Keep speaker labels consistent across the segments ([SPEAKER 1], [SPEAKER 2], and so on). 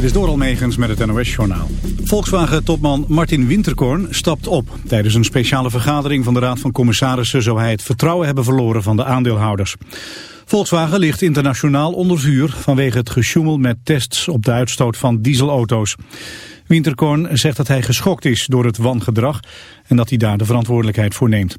[SPEAKER 1] Dit is Doral Megens met het NOS-journaal. Volkswagen-topman Martin Winterkorn stapt op. Tijdens een speciale vergadering van de Raad van Commissarissen... zou hij het vertrouwen hebben verloren van de aandeelhouders. Volkswagen ligt internationaal onder vuur... vanwege het gesjoemel met tests op de uitstoot van dieselauto's. Winterkorn zegt dat hij geschokt is door het wangedrag... en dat hij daar de verantwoordelijkheid voor neemt.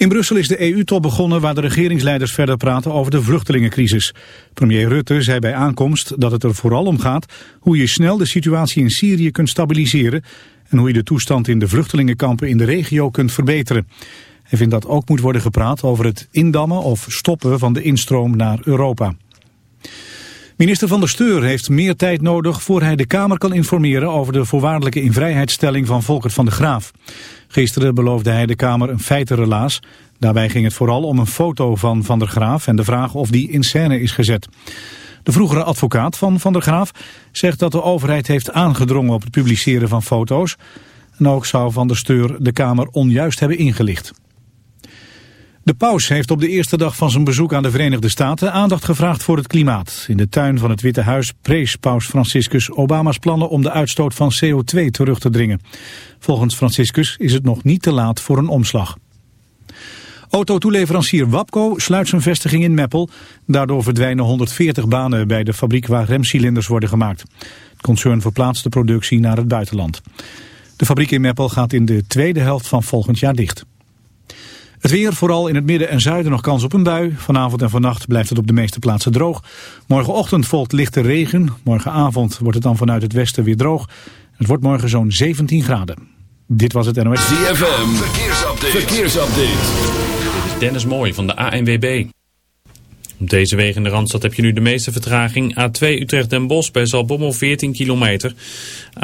[SPEAKER 1] In Brussel is de EU-top begonnen waar de regeringsleiders verder praten over de vluchtelingencrisis. Premier Rutte zei bij aankomst dat het er vooral om gaat hoe je snel de situatie in Syrië kunt stabiliseren en hoe je de toestand in de vluchtelingenkampen in de regio kunt verbeteren. Hij vindt dat ook moet worden gepraat over het indammen of stoppen van de instroom naar Europa. Minister van der Steur heeft meer tijd nodig voor hij de Kamer kan informeren over de voorwaardelijke invrijheidstelling van Volkert van de Graaf. Gisteren beloofde hij de Kamer een feitenrelaas. Daarbij ging het vooral om een foto van Van der Graaf en de vraag of die in scène is gezet. De vroegere advocaat van Van der Graaf zegt dat de overheid heeft aangedrongen op het publiceren van foto's. En ook zou Van der Steur de Kamer onjuist hebben ingelicht. De paus heeft op de eerste dag van zijn bezoek aan de Verenigde Staten aandacht gevraagd voor het klimaat. In de tuin van het Witte Huis prees paus Franciscus Obama's plannen om de uitstoot van CO2 terug te dringen. Volgens Franciscus is het nog niet te laat voor een omslag. Autotoeleverancier Wapco sluit zijn vestiging in Meppel. Daardoor verdwijnen 140 banen bij de fabriek waar remcilinders worden gemaakt. Het concern verplaatst de productie naar het buitenland. De fabriek in Meppel gaat in de tweede helft van volgend jaar dicht. Het weer, vooral in het midden en zuiden nog kans op een bui. Vanavond en vannacht blijft het op de meeste plaatsen droog. Morgenochtend volgt lichte regen. Morgenavond wordt het dan vanuit het westen weer droog. Het wordt morgen zo'n 17 graden. Dit was het NOS.
[SPEAKER 2] ZFM, verkeersupdate. verkeersupdate.
[SPEAKER 3] Dit is Dennis Mooij van de ANWB. Op deze wegen in de Randstad heb je nu de meeste vertraging. A2 Utrecht-Den Bosch bij Zalbommel 14 kilometer.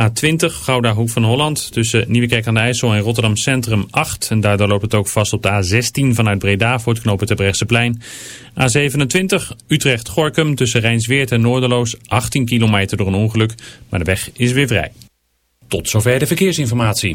[SPEAKER 3] A20 Gouda Hoek van Holland tussen Nieuwekerk aan de IJssel en Rotterdam Centrum 8. En daardoor loopt het ook vast op de A16 vanuit Breda voor het knopen plein. A27 Utrecht-Gorkum tussen Rijnsweert en Noorderloos 18 kilometer door een ongeluk. Maar de weg is weer vrij. Tot zover de verkeersinformatie.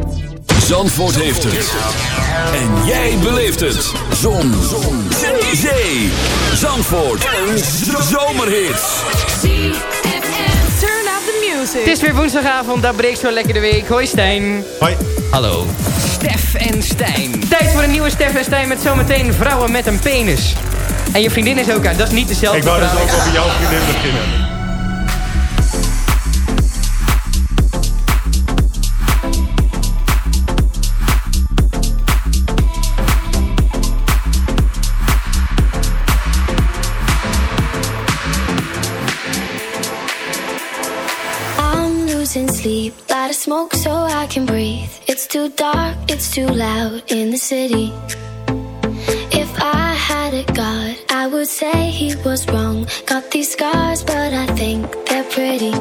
[SPEAKER 2] Zandvoort heeft het. En jij beleeft het. Zon. Zon. Zee. Zee. Zandvoort. Een zomerhit.
[SPEAKER 4] Turn up the music. Het is weer woensdagavond, daar breekt zo lekker de week. Hoi Stijn.
[SPEAKER 5] Hoi.
[SPEAKER 4] Hallo. Stef en Stijn. Tijd voor een nieuwe Stef en Stijn met zometeen vrouwen met een penis. En je vriendin is ook aan, dat is niet dezelfde
[SPEAKER 5] Ik wou dus ook over jouw vriendin beginnen.
[SPEAKER 6] Too dark, it's too loud in the city. If I had a god, I would say he was wrong. Got these scars, but I think they're pretty.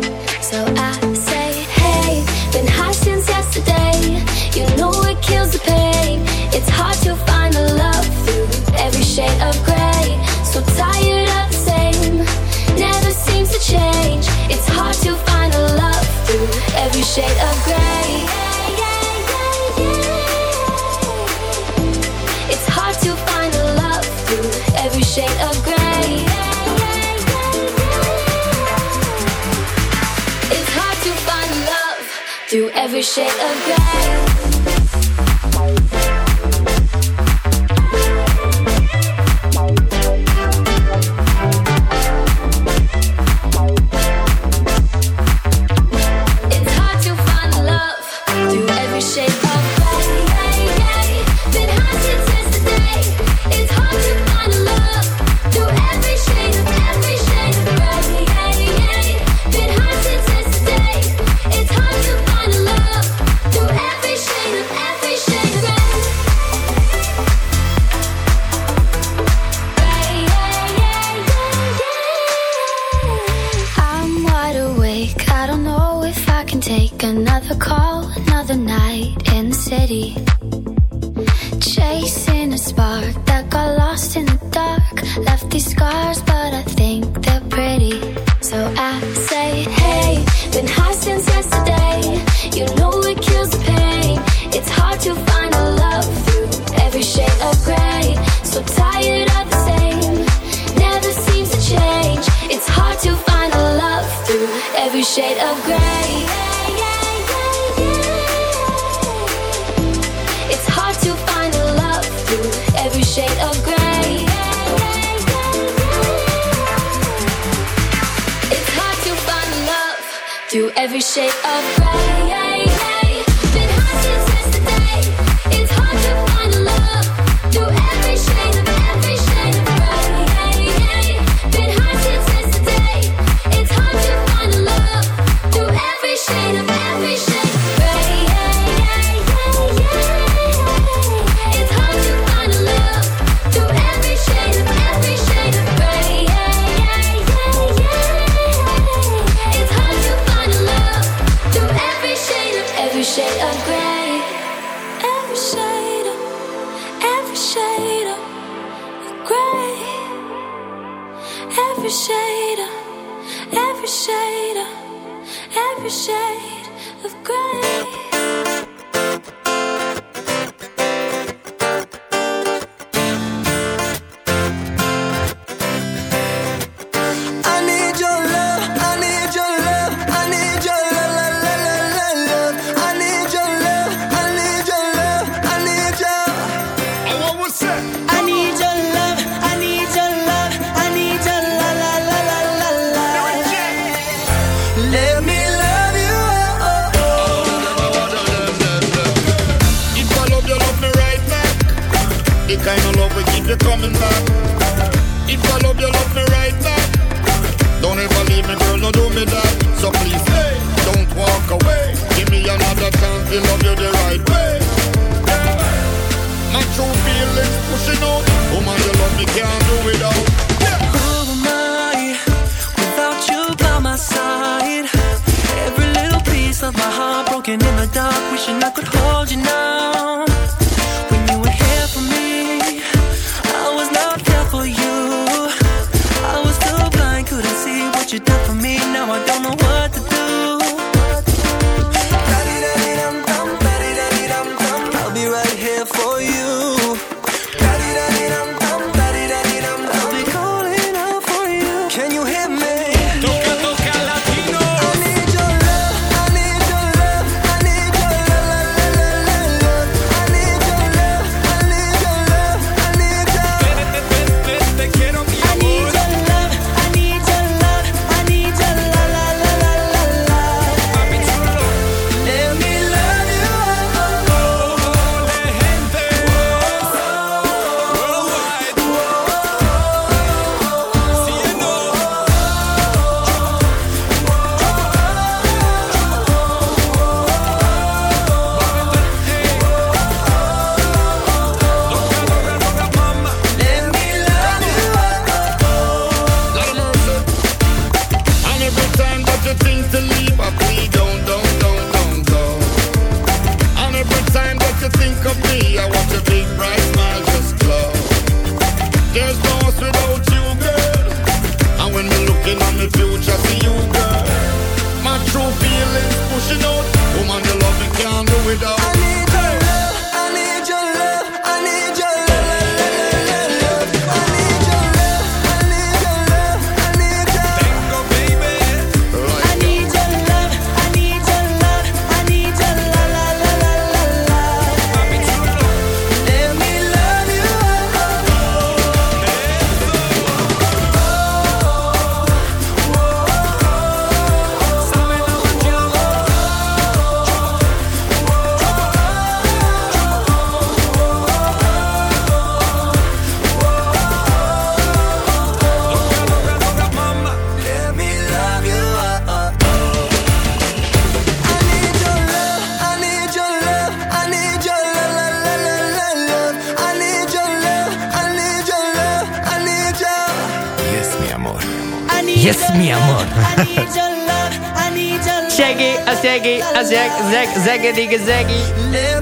[SPEAKER 6] Chasing a spark that got lost in the dark. Left these scars, but I think they're pretty. So I say, hey, been high since yesterday. You know it kills the pain. It's hard to find a love through every shade of gray. So tired of the same, never seems to change. It's hard to find a love through every shade of gray. through every shade of gray.
[SPEAKER 7] So please, hey, don't walk away. Give me another chance to love you the right way. Yeah. My true feelings pushing out. Oh my, you love me, can't do without.
[SPEAKER 8] Who am I without you by my side? Every little piece of my heart broken in the dark, wishing I could hold you now.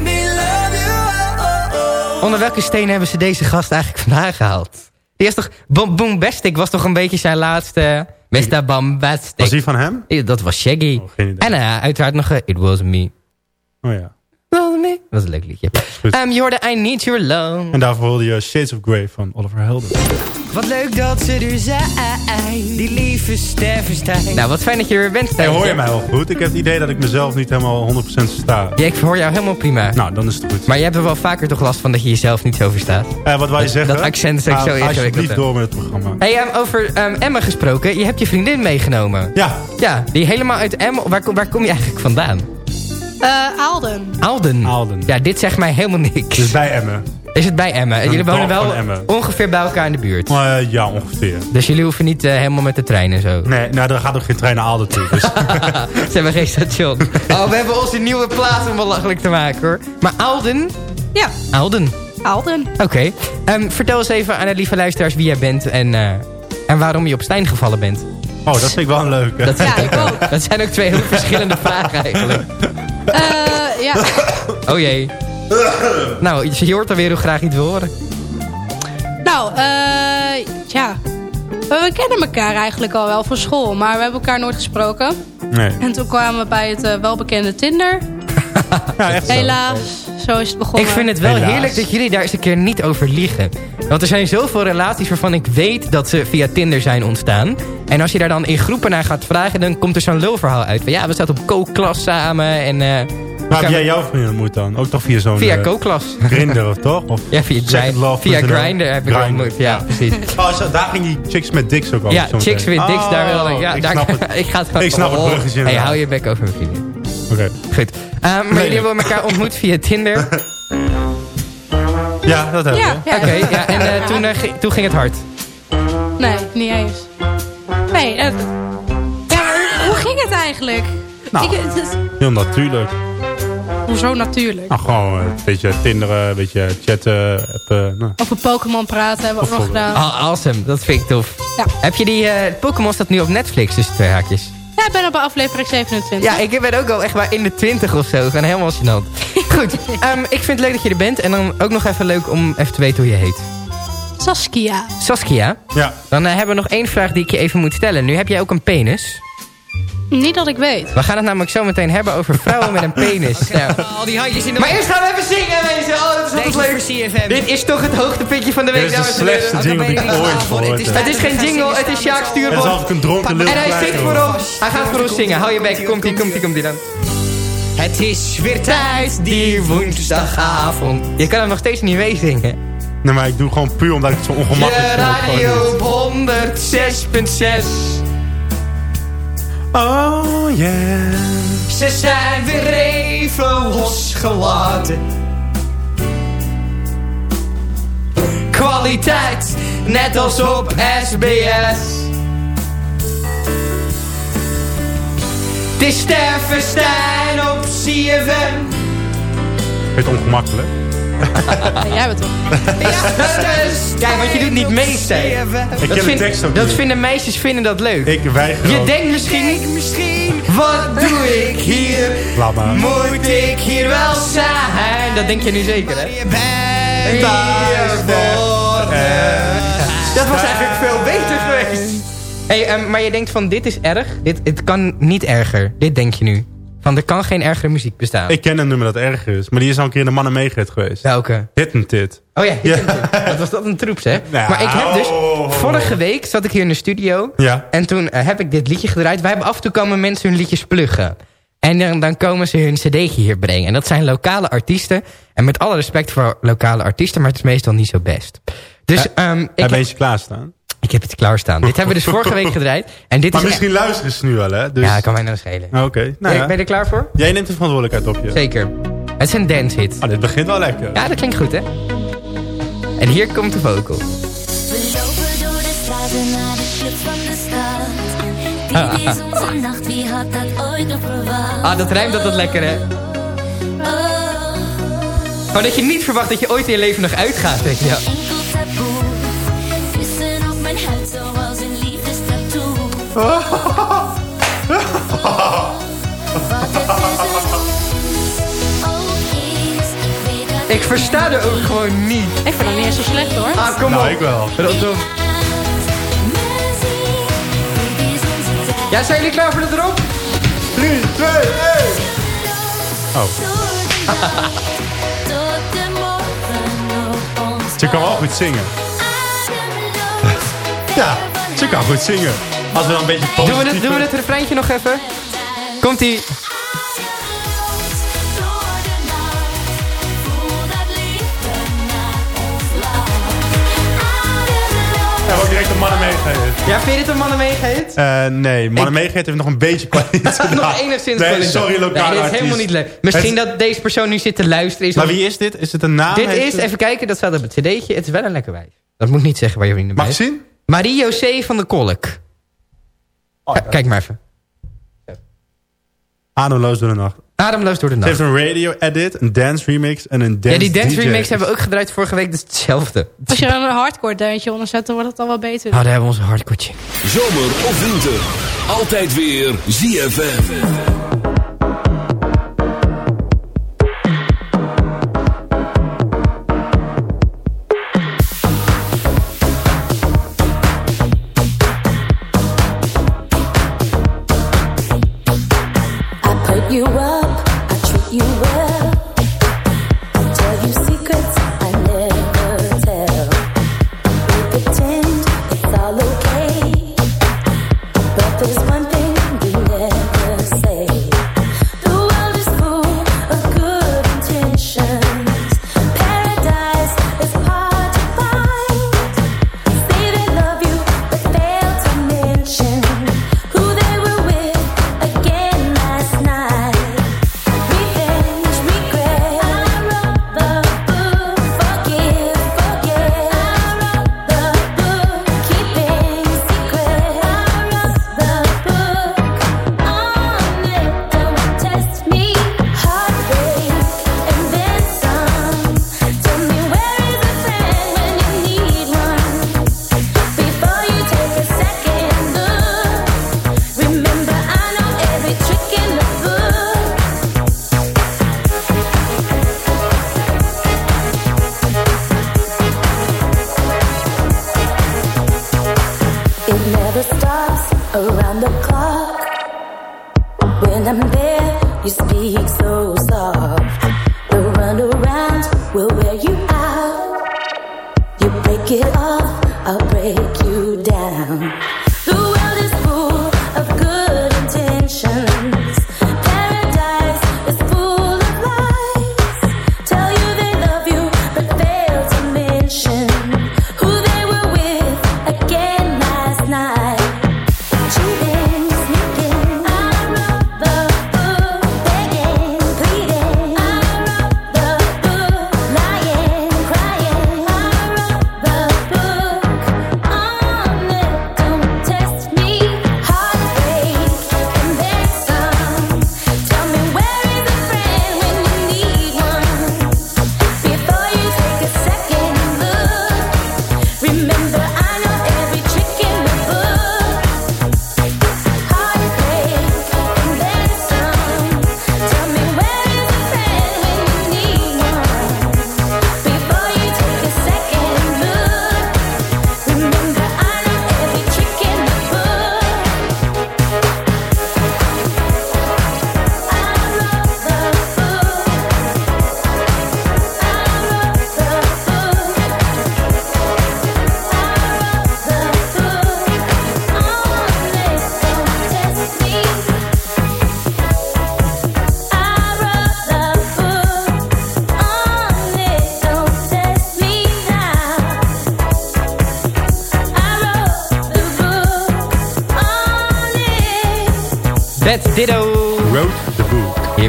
[SPEAKER 8] Me love you. oh,
[SPEAKER 4] Onder welke steen hebben ze deze gast eigenlijk vandaan gehaald? Die is toch... Boom, Boombastic was toch een beetje zijn laatste... Mr. Bombastic.
[SPEAKER 5] Was die van hem?
[SPEAKER 4] Ja, Dat was Shaggy.
[SPEAKER 5] Oh, geen idee.
[SPEAKER 4] en uh, uiteraard nog... eh, It was me.
[SPEAKER 5] Oh ja.
[SPEAKER 4] Was me. Dat is een leuk liedje. Um, je hoorde I Need Your Love.
[SPEAKER 5] En daarvoor hoorde je Shades of Grey van Oliver Helden.
[SPEAKER 4] Wat leuk dat ze er zijn. Die lieve Steffenstein. Nou, wat fijn dat je er weer bent,
[SPEAKER 5] Hey,
[SPEAKER 4] Stijn.
[SPEAKER 5] hoor je mij wel goed? Ik heb het idee dat ik mezelf niet helemaal 100% versta.
[SPEAKER 4] Ja, ik hoor jou helemaal prima.
[SPEAKER 5] Nou, dan is het goed.
[SPEAKER 4] Maar je hebt er wel vaker toch last van dat je jezelf niet zo verstaat.
[SPEAKER 5] Eh, wat wil je zeggen?
[SPEAKER 4] dat accent is ook
[SPEAKER 5] Ga
[SPEAKER 4] zo ingewikkeld,
[SPEAKER 5] Alsjeblieft door met het programma.
[SPEAKER 4] Hey, um, over um, Emma gesproken. Je hebt je vriendin meegenomen.
[SPEAKER 5] Ja,
[SPEAKER 4] Ja, die helemaal uit Emma. Waar kom je eigenlijk vandaan?
[SPEAKER 9] Eh, Aalden.
[SPEAKER 4] Alden.
[SPEAKER 5] Aalden.
[SPEAKER 4] Ja, dit zegt mij helemaal niks.
[SPEAKER 5] dus bij Emmen.
[SPEAKER 4] Is het bij Emma? Jullie wonen wel
[SPEAKER 5] Emmen.
[SPEAKER 4] ongeveer bij elkaar in de buurt.
[SPEAKER 5] Eh, ja, ongeveer.
[SPEAKER 4] Dus jullie hoeven niet eh, helemaal met de trein en zo.
[SPEAKER 5] Nee, nou, er gaat ook geen trein naar Aalden toe. Dus.
[SPEAKER 4] Ze hebben geen station. Oh, we hebben onze nieuwe plaats om belachelijk te maken hoor. Maar Alden?
[SPEAKER 9] Ja,
[SPEAKER 4] Alden.
[SPEAKER 9] Aalden.
[SPEAKER 4] Oké. Ehm, vertel eens even aan de lieve luisteraars wie jij bent en, eh, en waarom je op Stijn gevallen bent.
[SPEAKER 5] Oh, dat vind ik wel een leuke.
[SPEAKER 4] Dat,
[SPEAKER 9] Ja, ik ook.
[SPEAKER 4] dat zijn ook twee heel verschillende vragen eigenlijk.
[SPEAKER 9] Eh, ja,
[SPEAKER 4] Oh jee. Nou, je hoort alweer hoe graag je het wil horen.
[SPEAKER 9] nou, eh, ja. We, we kennen elkaar eigenlijk al wel van school, maar we hebben elkaar nooit gesproken.
[SPEAKER 5] Nee.
[SPEAKER 9] En toen kwamen we bij het eh, welbekende Tinder.
[SPEAKER 5] Ja, echt zo.
[SPEAKER 9] Helaas, zo is het begonnen.
[SPEAKER 4] Ik vind het wel
[SPEAKER 5] Helaas.
[SPEAKER 4] heerlijk dat jullie daar eens een keer niet over liegen. Want er zijn zoveel relaties waarvan ik weet dat ze via Tinder zijn ontstaan. En als je daar dan in groepen naar gaat vragen, dan komt er zo'n lulverhaal uit. Van ja, we zaten op co-klas samen en... eh,
[SPEAKER 5] Waar heb jij jouw vrienden ontmoet dan? Ook toch via zo'n...
[SPEAKER 4] via
[SPEAKER 5] eh,
[SPEAKER 4] co-klas.
[SPEAKER 5] Grindr of toch? Of
[SPEAKER 4] Ja, via, Grind,
[SPEAKER 5] Love
[SPEAKER 4] via? Grindr heb ik
[SPEAKER 5] Grindr.
[SPEAKER 4] ontmoet. Ja, precies.
[SPEAKER 5] Oh, zo, daar ging die chicks met dicks ook over.
[SPEAKER 4] Ja,
[SPEAKER 5] zo
[SPEAKER 4] chicks with dicks, daar wil ik... Ja,
[SPEAKER 5] ik
[SPEAKER 4] daar,
[SPEAKER 5] snap het.
[SPEAKER 4] ik ga het
[SPEAKER 5] Ik snap het bruggetje
[SPEAKER 4] Hey, hou je bek over mijn vriendin.
[SPEAKER 5] Oké.
[SPEAKER 4] Goed. Ehm, maar
[SPEAKER 5] Nee,
[SPEAKER 4] jullie hebben elkaar ontmoet via Tinder.
[SPEAKER 5] Ja, dat hebben
[SPEAKER 9] Ja,
[SPEAKER 5] we.
[SPEAKER 9] ja.
[SPEAKER 4] Oké, ja, en eh, toen, eh, ging- toen ging het hard.
[SPEAKER 9] Nee, niet eens. Nee, eh, ja, hoe, ging het eigenlijk?
[SPEAKER 5] Nou.
[SPEAKER 9] Ik, het is-
[SPEAKER 5] Heel natuurlijk.
[SPEAKER 9] hoezo natuurlijk?
[SPEAKER 5] Nou, gewoon een beetje tinderen, een beetje chatten, appen. Nou.
[SPEAKER 9] Over Pokémon praten hebben we ook nog gedaan.
[SPEAKER 4] Ah, awesome, dat vind ik tof.
[SPEAKER 9] Ja.
[SPEAKER 4] Heb je die eh, Pokémon staat nu op Netflix tussen twee haakjes?
[SPEAKER 9] Ja, ik ben op aflevering 27.
[SPEAKER 4] Ja, ik ben ook al echt maar in de 20 of zo. Gewoon helemaal gênant. Goed, ehm, ik vind het leuk dat je er bent. En dan ook nog even leuk om even te weten hoe je heet.
[SPEAKER 9] Saskia.
[SPEAKER 4] Saskia,
[SPEAKER 5] Ja,
[SPEAKER 4] dan eh, hebben we nog één vraag die ik je even moet stellen. Nu heb jij ook een penis.
[SPEAKER 9] Niet dat ik weet.
[SPEAKER 4] We gaan het namelijk zo meteen hebben over vrouwen met een penis. Nou,
[SPEAKER 10] Al die handjes in de
[SPEAKER 4] maar eerst gaan we even zingen, mensen. Oh, dat is
[SPEAKER 10] Deze
[SPEAKER 4] altijd
[SPEAKER 10] is
[SPEAKER 4] leuk.
[SPEAKER 10] CFM.
[SPEAKER 4] Dit is toch het hoogtepuntje van de week,
[SPEAKER 5] dit is de
[SPEAKER 4] dames en heren.
[SPEAKER 5] slechtste jingle die ik ooit gehoord heb.
[SPEAKER 4] Het is geen jingle, het is Sjaak
[SPEAKER 5] Het is ik een dronken lul
[SPEAKER 4] En hij zingt voor ons. Hij gaat voor ons zingen. Hou je bek. Komt-ie, komt-ie, komt-ie dan.
[SPEAKER 10] Het is weer tijd.
[SPEAKER 4] Die woensdagavond. Je kan hem nog steeds niet meezingen.
[SPEAKER 5] Nee, maar ik doe gewoon puur omdat ik het zo ongemakkelijk vind.
[SPEAKER 4] radio op 106.6.
[SPEAKER 5] Oh yeah.
[SPEAKER 4] Ze zijn weer even losgelaten. Kwaliteit, net als op SBS. Het is Stijn op CFM.
[SPEAKER 5] Het ongemakkelijk?
[SPEAKER 9] Ja, jij bent toch?
[SPEAKER 4] Kijk, want je doet niet mee, Stijn.
[SPEAKER 5] Ik
[SPEAKER 4] Dat,
[SPEAKER 5] ken de tekst ook
[SPEAKER 4] dat
[SPEAKER 5] niet.
[SPEAKER 4] vinden meisjes vinden dat leuk.
[SPEAKER 5] Ik weiger
[SPEAKER 4] Je
[SPEAKER 5] ook.
[SPEAKER 4] denkt misschien,
[SPEAKER 10] Misschien.
[SPEAKER 4] wat doe ik hier?
[SPEAKER 5] Laat maar.
[SPEAKER 4] Moet ik hier wel zijn? Dat denk je nu zeker, hè?
[SPEAKER 10] Je bent
[SPEAKER 4] Dat was eigenlijk veel beter geweest. Hey, ehm, maar je denkt van, dit is erg. Dit, het kan niet erger. Dit denk je nu. Van, er kan geen ergere muziek bestaan.
[SPEAKER 5] Ik ken een nummer dat erger is. Maar die is al een keer in de mannen meegered geweest.
[SPEAKER 4] Welke?
[SPEAKER 5] Hit and Tit.
[SPEAKER 4] Oh ja,
[SPEAKER 5] Ja.
[SPEAKER 4] wat was dat een troeps, hè?
[SPEAKER 5] Nou.
[SPEAKER 4] Maar ik heb dus... Vorige week zat ik hier in de studio.
[SPEAKER 5] Ja.
[SPEAKER 4] En toen eh, heb ik dit liedje gedraaid. Wij hebben af en toe komen mensen hun liedjes pluggen. En dan, dan komen ze hun cd'tje hier brengen. En dat zijn lokale artiesten. En met alle respect voor lokale artiesten, maar het is meestal niet zo best. Dus ehm, ik,
[SPEAKER 5] Heb je klaarstaan?
[SPEAKER 4] Ik heb het klaarstaan. dit hebben we dus vorige week gedraaid. En dit
[SPEAKER 5] Maar
[SPEAKER 4] is
[SPEAKER 5] misschien luisteren ze nu wel, hè? Dus...
[SPEAKER 4] Ja, kan mij nou schelen.
[SPEAKER 5] Ah, Oké. Nou
[SPEAKER 4] Ben,
[SPEAKER 5] ja.
[SPEAKER 4] ben je er klaar voor?
[SPEAKER 5] Jij neemt de verantwoordelijkheid op je.
[SPEAKER 4] Zeker. Het is een dance hit.
[SPEAKER 5] Ah, dit begint wel lekker.
[SPEAKER 4] Ja, dat klinkt goed, hè? En hier komt de vocal.
[SPEAKER 6] We lopen door de straten naar de club van de stad. Dit is onze nacht, wie had dat ooit nog verwacht?
[SPEAKER 4] Ah, dat rijmt altijd lekker, hè?
[SPEAKER 6] Oh,
[SPEAKER 4] Maar dat je niet verwacht dat je ooit in je leven nog uitgaat, weet je wel.
[SPEAKER 6] Ik
[SPEAKER 4] versta er ook gewoon niet.
[SPEAKER 9] Ik vind het niet eens zo slecht hoor.
[SPEAKER 4] Ah, kom
[SPEAKER 5] nou, ik.
[SPEAKER 4] Ja, zijn jullie klaar voor de drop?
[SPEAKER 5] 3, 2, 1. Oh. Ze kan wel goed zingen. Ja, ze kan goed zingen. Als we dan een beetje positief...
[SPEAKER 4] Doen we, het, doen we het refreintje nog even? Komt-ie.
[SPEAKER 5] Ja, we ook direct de mannen meegeven.
[SPEAKER 4] Ja, vind je dit een mannen meegeet?
[SPEAKER 5] Eh, nee, mannen
[SPEAKER 4] Ik-
[SPEAKER 5] meegeven heeft nog een beetje kwaliteit.
[SPEAKER 4] nog enigszins
[SPEAKER 5] Nee,
[SPEAKER 4] kwaliteit.
[SPEAKER 5] sorry, lokale
[SPEAKER 4] Nee, dit is
[SPEAKER 5] artiest.
[SPEAKER 4] helemaal niet leuk. Misschien
[SPEAKER 5] Het-
[SPEAKER 4] dat deze persoon nu zit te luisteren. Is
[SPEAKER 5] Maar wie is dit? Is het een naam?
[SPEAKER 4] Dit
[SPEAKER 5] Heeft
[SPEAKER 4] is,
[SPEAKER 5] het-
[SPEAKER 4] even kijken, dat staat op het cd'tje. Het is wel een lekker wijf. Dat moet ik niet zeggen waar je vrienden bij
[SPEAKER 5] Mag ik
[SPEAKER 4] is.
[SPEAKER 5] Zien?
[SPEAKER 4] Marie-José van de Kolk. K- Kijk maar even.
[SPEAKER 5] Ademloos door de nacht.
[SPEAKER 4] Ademloos door de
[SPEAKER 5] Ze
[SPEAKER 4] nacht.
[SPEAKER 5] heeft een radio-edit, een dance remix en een dance
[SPEAKER 4] Ja, die dance
[SPEAKER 5] DJ.
[SPEAKER 4] remix hebben we ook gedraaid vorige week. Dat is hetzelfde.
[SPEAKER 9] Als je er een hardcore deuntje onder zet, dan wordt het al wel beter.
[SPEAKER 4] Oh, daar hebben we onze hardcore.
[SPEAKER 11] Zomer of winter. Altijd weer ZFM.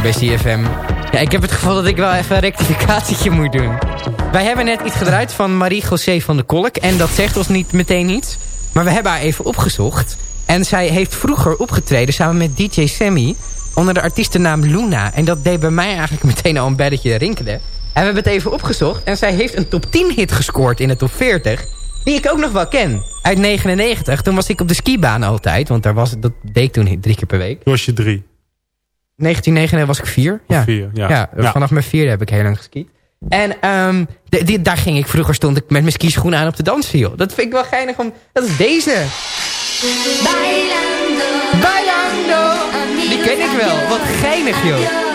[SPEAKER 4] Bij CFM. Ja, ik heb het gevoel dat ik wel even een rectificatietje moet doen. Wij hebben net iets gedraaid van Marie-José van de Kolk. En dat zegt ons niet meteen iets. Maar we hebben haar even opgezocht. En zij heeft vroeger opgetreden samen met DJ Sammy. Onder de artiestennaam Luna. En dat deed bij mij eigenlijk meteen al een belletje rinkelen. En we hebben het even opgezocht. En zij heeft een top 10 hit gescoord in de top 40. Die ik ook nog wel ken. Uit 99. Toen was ik op de skibaan altijd. Want daar was, dat deed ik toen drie keer per week.
[SPEAKER 5] Toen was je drie.
[SPEAKER 4] 1999 was ik vier. Ja.
[SPEAKER 5] ja.
[SPEAKER 4] Vanaf mijn vierde heb ik heel lang geskiet. En ehm, daar ging ik vroeger stond ik met mijn skischoenen aan op de dansviel. Dat vind ik wel geinig om... Dat is deze. Bailando. Bailando. Die ken ik wel. Wat geinig, joh.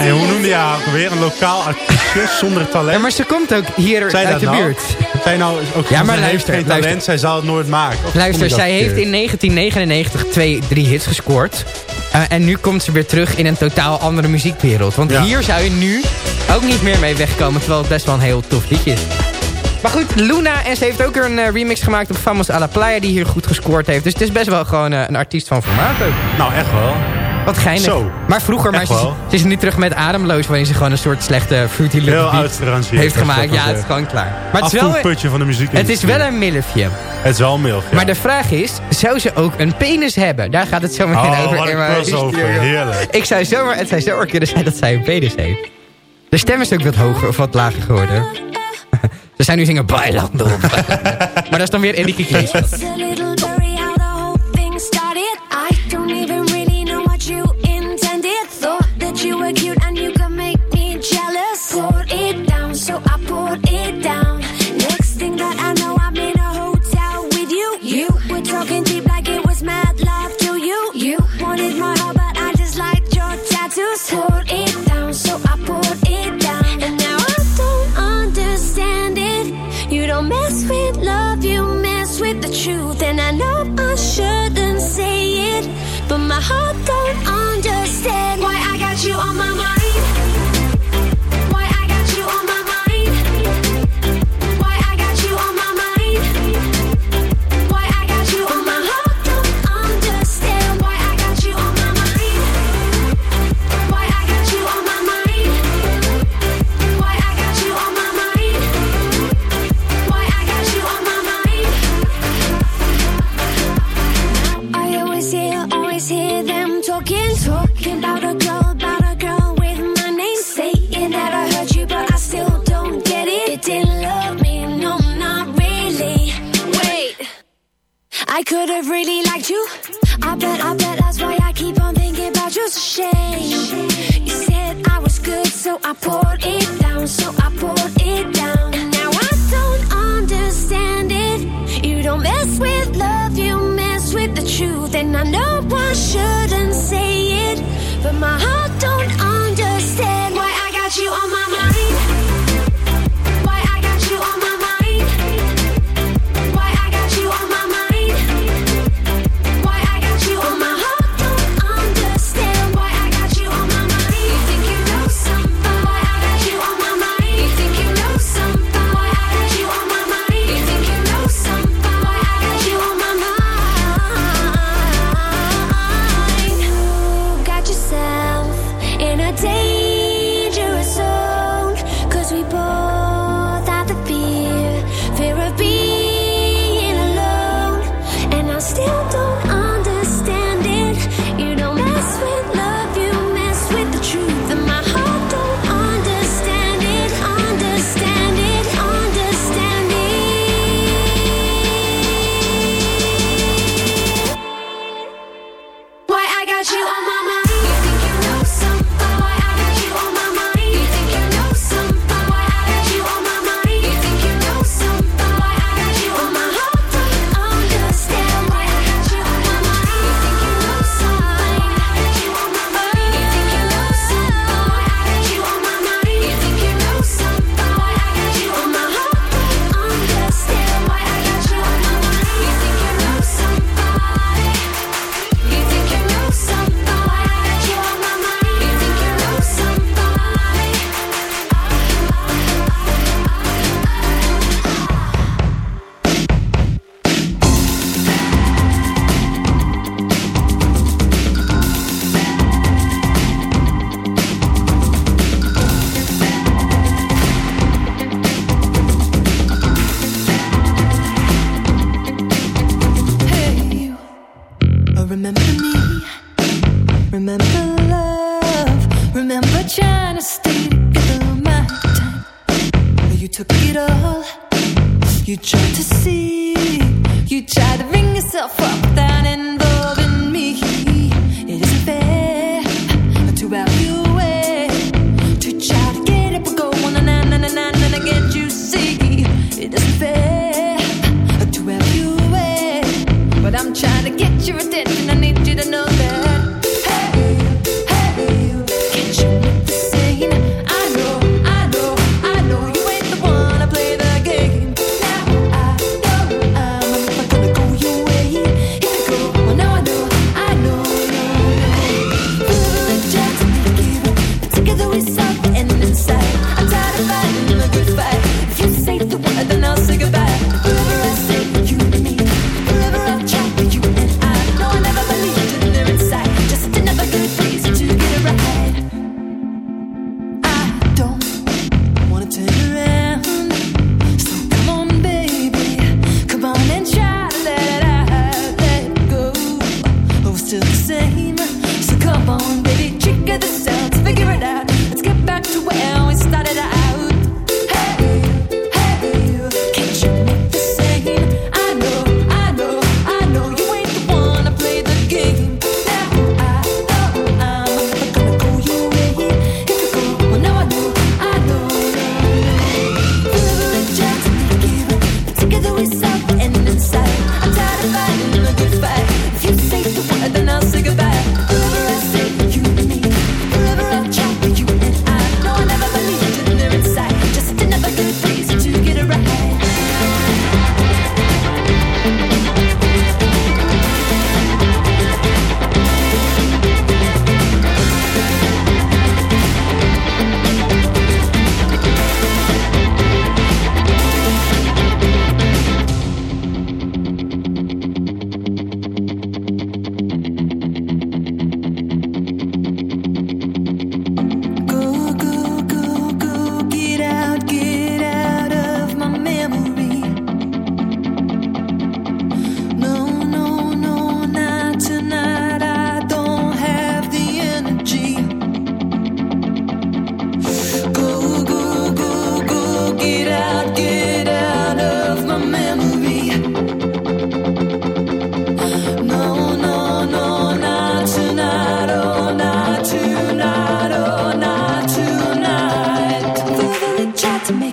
[SPEAKER 5] En hoe noemde je haar weer? Een lokaal artiest zonder talent?
[SPEAKER 4] Ja, maar ze komt ook hier uit de
[SPEAKER 5] nou?
[SPEAKER 4] buurt.
[SPEAKER 5] Zij nou ook
[SPEAKER 4] ja, maar
[SPEAKER 5] heeft geen talent, zij zal het nooit maken.
[SPEAKER 4] Luister, zij heeft in 1999 twee, drie hits gescoord. Eh, en nu komt ze weer terug in een totaal andere muziekwereld. Want hier zou je nu ook niet meer mee wegkomen. Terwijl het best wel een heel tof liedje is. Maar goed, Luna en ze heeft ook weer een eh, remix gemaakt op Famos a la Playa... die hier goed gescoord heeft. Dus het is best wel gewoon eh, een artiest van formaat ook.
[SPEAKER 5] Nou, echt wel.
[SPEAKER 4] Wat geinig. Maar vroeger, maar ze, is nu terug met Ademloos... waarin ze gewoon een soort slechte Fruity Loop heeft gemaakt. Ja, het is gewoon klaar. Maar het is wel
[SPEAKER 5] een, van de muziek.
[SPEAKER 4] Het is wel een milfje.
[SPEAKER 5] Het is wel een
[SPEAKER 4] Maar de vraag is, zou ze ook een penis hebben? Daar gaat het zomaar meteen
[SPEAKER 5] oh,
[SPEAKER 4] over.
[SPEAKER 5] Heerlijk.
[SPEAKER 4] Ik zou zomaar, het zou zomaar kunnen zijn dat zij een penis heeft. De stem is ook wat hoger of wat lager geworden. Ze zijn nu zingen bijlanden. maar dat is dan weer
[SPEAKER 6] Enrique Iglesias.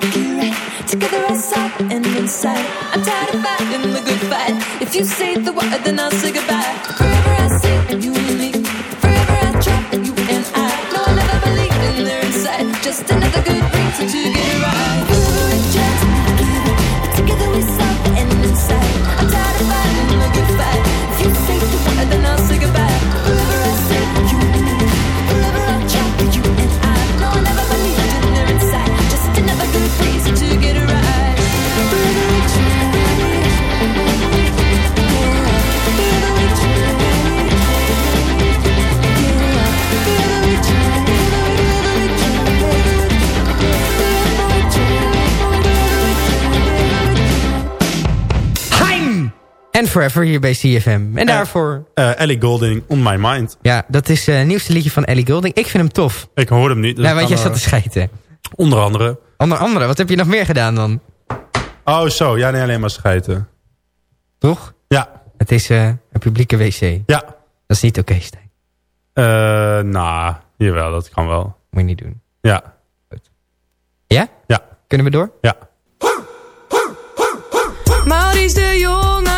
[SPEAKER 6] Make it
[SPEAKER 12] right. Together outside and inside. I'm tired of fighting the good fight. If you say the word, then I'll say goodbye. Forever
[SPEAKER 4] hier bij CFM. En daarvoor...
[SPEAKER 5] Eh, Ellie Golding, On My Mind.
[SPEAKER 4] Ja, dat is eh, het nieuwste liedje van Ellie Goulding. Ik vind hem tof.
[SPEAKER 5] Ik hoor hem niet. dus
[SPEAKER 4] ja,
[SPEAKER 5] ik
[SPEAKER 4] want jij zat te
[SPEAKER 5] eh,
[SPEAKER 4] schijten.
[SPEAKER 5] Onder andere.
[SPEAKER 4] Onder andere, wat heb je nog meer gedaan dan?
[SPEAKER 5] Oh, zo. Ja, nee, alleen maar schijten.
[SPEAKER 4] Toch?
[SPEAKER 5] Ja.
[SPEAKER 4] Het is eh, een publieke wc.
[SPEAKER 5] Ja.
[SPEAKER 4] Dat is niet oké, Stijn.
[SPEAKER 5] Eh, nou, jawel, dat kan wel.
[SPEAKER 4] Moet je niet doen.
[SPEAKER 5] Ja.
[SPEAKER 4] Ja?
[SPEAKER 5] Ja.
[SPEAKER 4] Kunnen we door?
[SPEAKER 5] Ja.
[SPEAKER 12] Maurice de Jonge.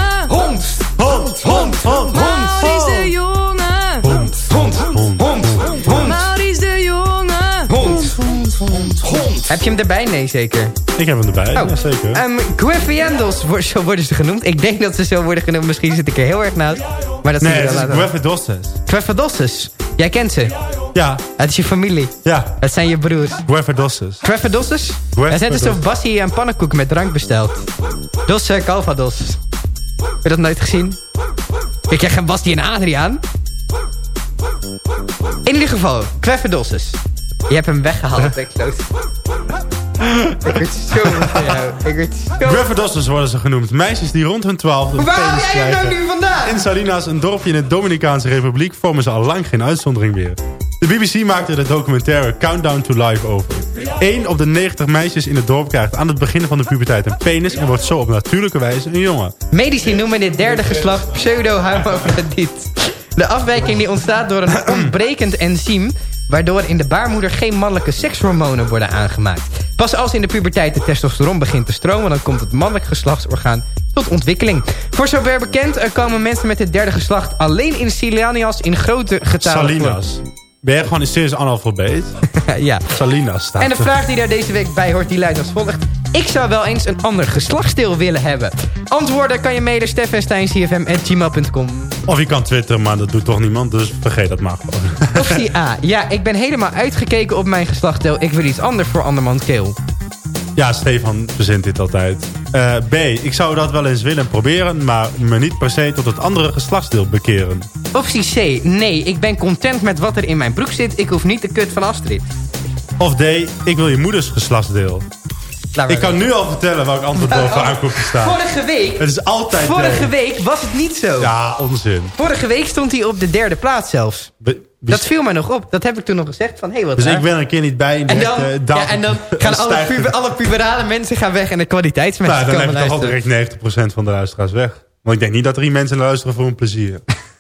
[SPEAKER 4] Hond!
[SPEAKER 5] Hond! Hond! Hond!
[SPEAKER 12] Maurice de Jonge.
[SPEAKER 5] Hond! Hond! Hond! Hond! Hond!
[SPEAKER 12] Maurice de Jonge.
[SPEAKER 4] Hond! Hond! Heb je hem erbij? Nee, zeker.
[SPEAKER 5] Ik heb hem erbij,
[SPEAKER 4] Oh.
[SPEAKER 5] ja, zeker.
[SPEAKER 4] Um, zo worden ze genoemd. Ik denk dat ze zo worden genoemd. Misschien zit ik er heel erg naast. Maar dat
[SPEAKER 5] nee, het
[SPEAKER 4] dan
[SPEAKER 5] is.
[SPEAKER 4] Jij kent ze.
[SPEAKER 5] Ja.
[SPEAKER 4] Het is je familie.
[SPEAKER 5] Ja.
[SPEAKER 4] Het zijn je broers.
[SPEAKER 5] Guefedosses.
[SPEAKER 4] Guefadosses?
[SPEAKER 5] Guefadosses.
[SPEAKER 4] Het is net alsof Bassie een pannenkoek met drank bestelt. Dos uh, Calvados. Heb je dat nooit gezien? Ik krijg geen Basti en Adriaan. In ieder geval, Guefadosses. Je hebt hem weggehaald, ik word zo van jou. Ik word
[SPEAKER 5] worden ze genoemd. Meisjes die rond hun twaalfde een
[SPEAKER 4] Waar
[SPEAKER 5] penis
[SPEAKER 4] jij nou
[SPEAKER 5] krijgen.
[SPEAKER 4] nu vandaan?
[SPEAKER 5] In Salinas, een dorpje in de Dominicaanse Republiek, vormen ze al lang geen uitzondering meer. De BBC maakte de documentaire Countdown to Life over. Eén op de 90 meisjes in het dorp krijgt aan het begin van de puberteit een penis... en wordt zo op natuurlijke wijze een jongen.
[SPEAKER 4] Medici noemen dit derde geslacht pseudo-hermafrodiet. De afwijking die ontstaat door een ontbrekend enzym... waardoor in de baarmoeder geen mannelijke sekshormonen worden aangemaakt. Pas als in de puberteit de testosteron begint te stromen... dan komt het mannelijk geslachtsorgaan tot ontwikkeling. Voor zover bekend eh, komen mensen met het derde geslacht alleen in Salinas in grote getalen voor.
[SPEAKER 5] Salinas. Ben je gewoon een serieus analfabeet?
[SPEAKER 4] ja.
[SPEAKER 5] Salinas staat
[SPEAKER 4] En de vraag die daar deze week bij hoort, die luidt als volgt. Ik zou wel eens een ander geslachtsdeel willen hebben. Antwoorden kan je mailen steffensteincfm.gmail.com.
[SPEAKER 5] Of je kan twitteren, maar dat doet toch niemand, dus vergeet dat maar gewoon.
[SPEAKER 4] Optie A. Ja, ik ben helemaal uitgekeken op mijn geslachtsdeel. Ik wil iets anders voor andermans keel.
[SPEAKER 5] Ja, Stefan verzint dit altijd. Eh, B. Ik zou dat wel eens willen proberen, maar me niet per se tot het andere geslachtsdeel bekeren.
[SPEAKER 4] Optie C. Nee, ik ben content met wat er in mijn broek zit. Ik hoef niet de kut van Astrid.
[SPEAKER 5] Of D. Ik wil je moeders geslachtsdeel. Ik kan nu al vertellen welk antwoord bovenaan komt te staan.
[SPEAKER 4] Vorige week,
[SPEAKER 5] Het is altijd
[SPEAKER 4] vorige
[SPEAKER 5] D.
[SPEAKER 4] week was het niet zo.
[SPEAKER 5] Ja, onzin.
[SPEAKER 4] Vorige week stond hij op de derde plaats zelfs.
[SPEAKER 5] Be-
[SPEAKER 4] Dat viel mij nog op. Dat heb ik toen nog gezegd van, hé, hey, wat
[SPEAKER 5] dus
[SPEAKER 4] raar.
[SPEAKER 5] ik ben er een keer niet bij in de
[SPEAKER 4] en dan, ja, en dan gaan alle, puber, alle puberale mensen gaan weg en de kwaliteitsmensen
[SPEAKER 5] Nou, dan heb je toch al
[SPEAKER 4] luisteren.
[SPEAKER 5] direct 90% van de luisteraars weg. Want ik denk niet dat er hier mensen luisteren voor hun plezier.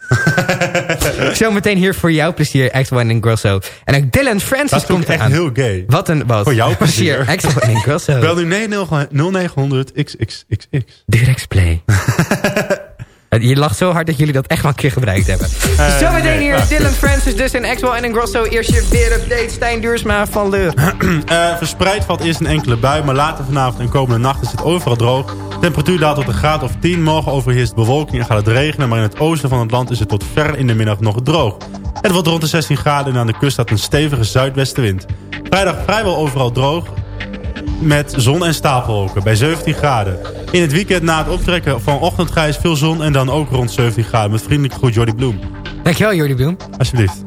[SPEAKER 4] Zometeen hier voor jouw plezier, Axel en Grosso. En ook Dylan Francis
[SPEAKER 5] Dat
[SPEAKER 4] komt
[SPEAKER 5] echt heel gay.
[SPEAKER 4] Wat een wat.
[SPEAKER 5] Voor jouw plezier.
[SPEAKER 4] Axel en Grosso.
[SPEAKER 5] Bel nu 0900 XXXX.
[SPEAKER 4] Durex Play. Je lacht zo hard dat jullie dat echt wel een keer gebruikt hebben. Zometeen
[SPEAKER 5] nee.
[SPEAKER 4] hier Dylan Francis dus en Axel en Grosso. Eerst je weerupdate. Stijn Duursma van Leur.
[SPEAKER 5] Eh, verspreid valt eerst een enkele bui, maar later vanavond en komende nacht is het overal droog. Temperatuur daalt tot een graad of 10. Morgen overheerst bewolking en gaat het regenen, maar in het oosten van het land is het tot ver in de middag nog droog. Het wordt rond de 16 graden en aan de kust staat een stevige zuidwestenwind. Vrijdag vrijwel overal droog, met zon en stapelwolken bij 17 graden. In het weekend na het optrekken van ochtendgrijs veel zon en dan ook rond 17 graden. Met vriendelijk groet Jordi Bloem.
[SPEAKER 4] Dankjewel Jordi Bloem.
[SPEAKER 5] Alsjeblieft.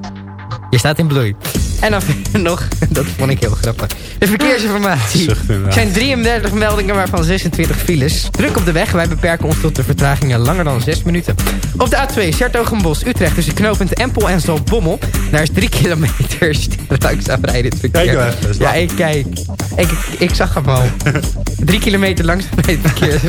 [SPEAKER 4] Je staat in bloei. En dan nog, dat vond ik heel grappig. De verkeersinformatie. Er zijn 33 meldingen, waarvan 26 files. Druk op de weg, wij beperken ons tot de vertragingen langer dan 6 minuten. Op de A2, Sertogenbos, Utrecht, tussen knooppunt Empel en Zaltbommel. Daar is 3 kilometer langzaam rijden het verkeer.
[SPEAKER 5] Kijk
[SPEAKER 4] Ja, ik kijk. Ik, ik, ik zag hem al. 3 kilometer langzaam rijden het verkeer.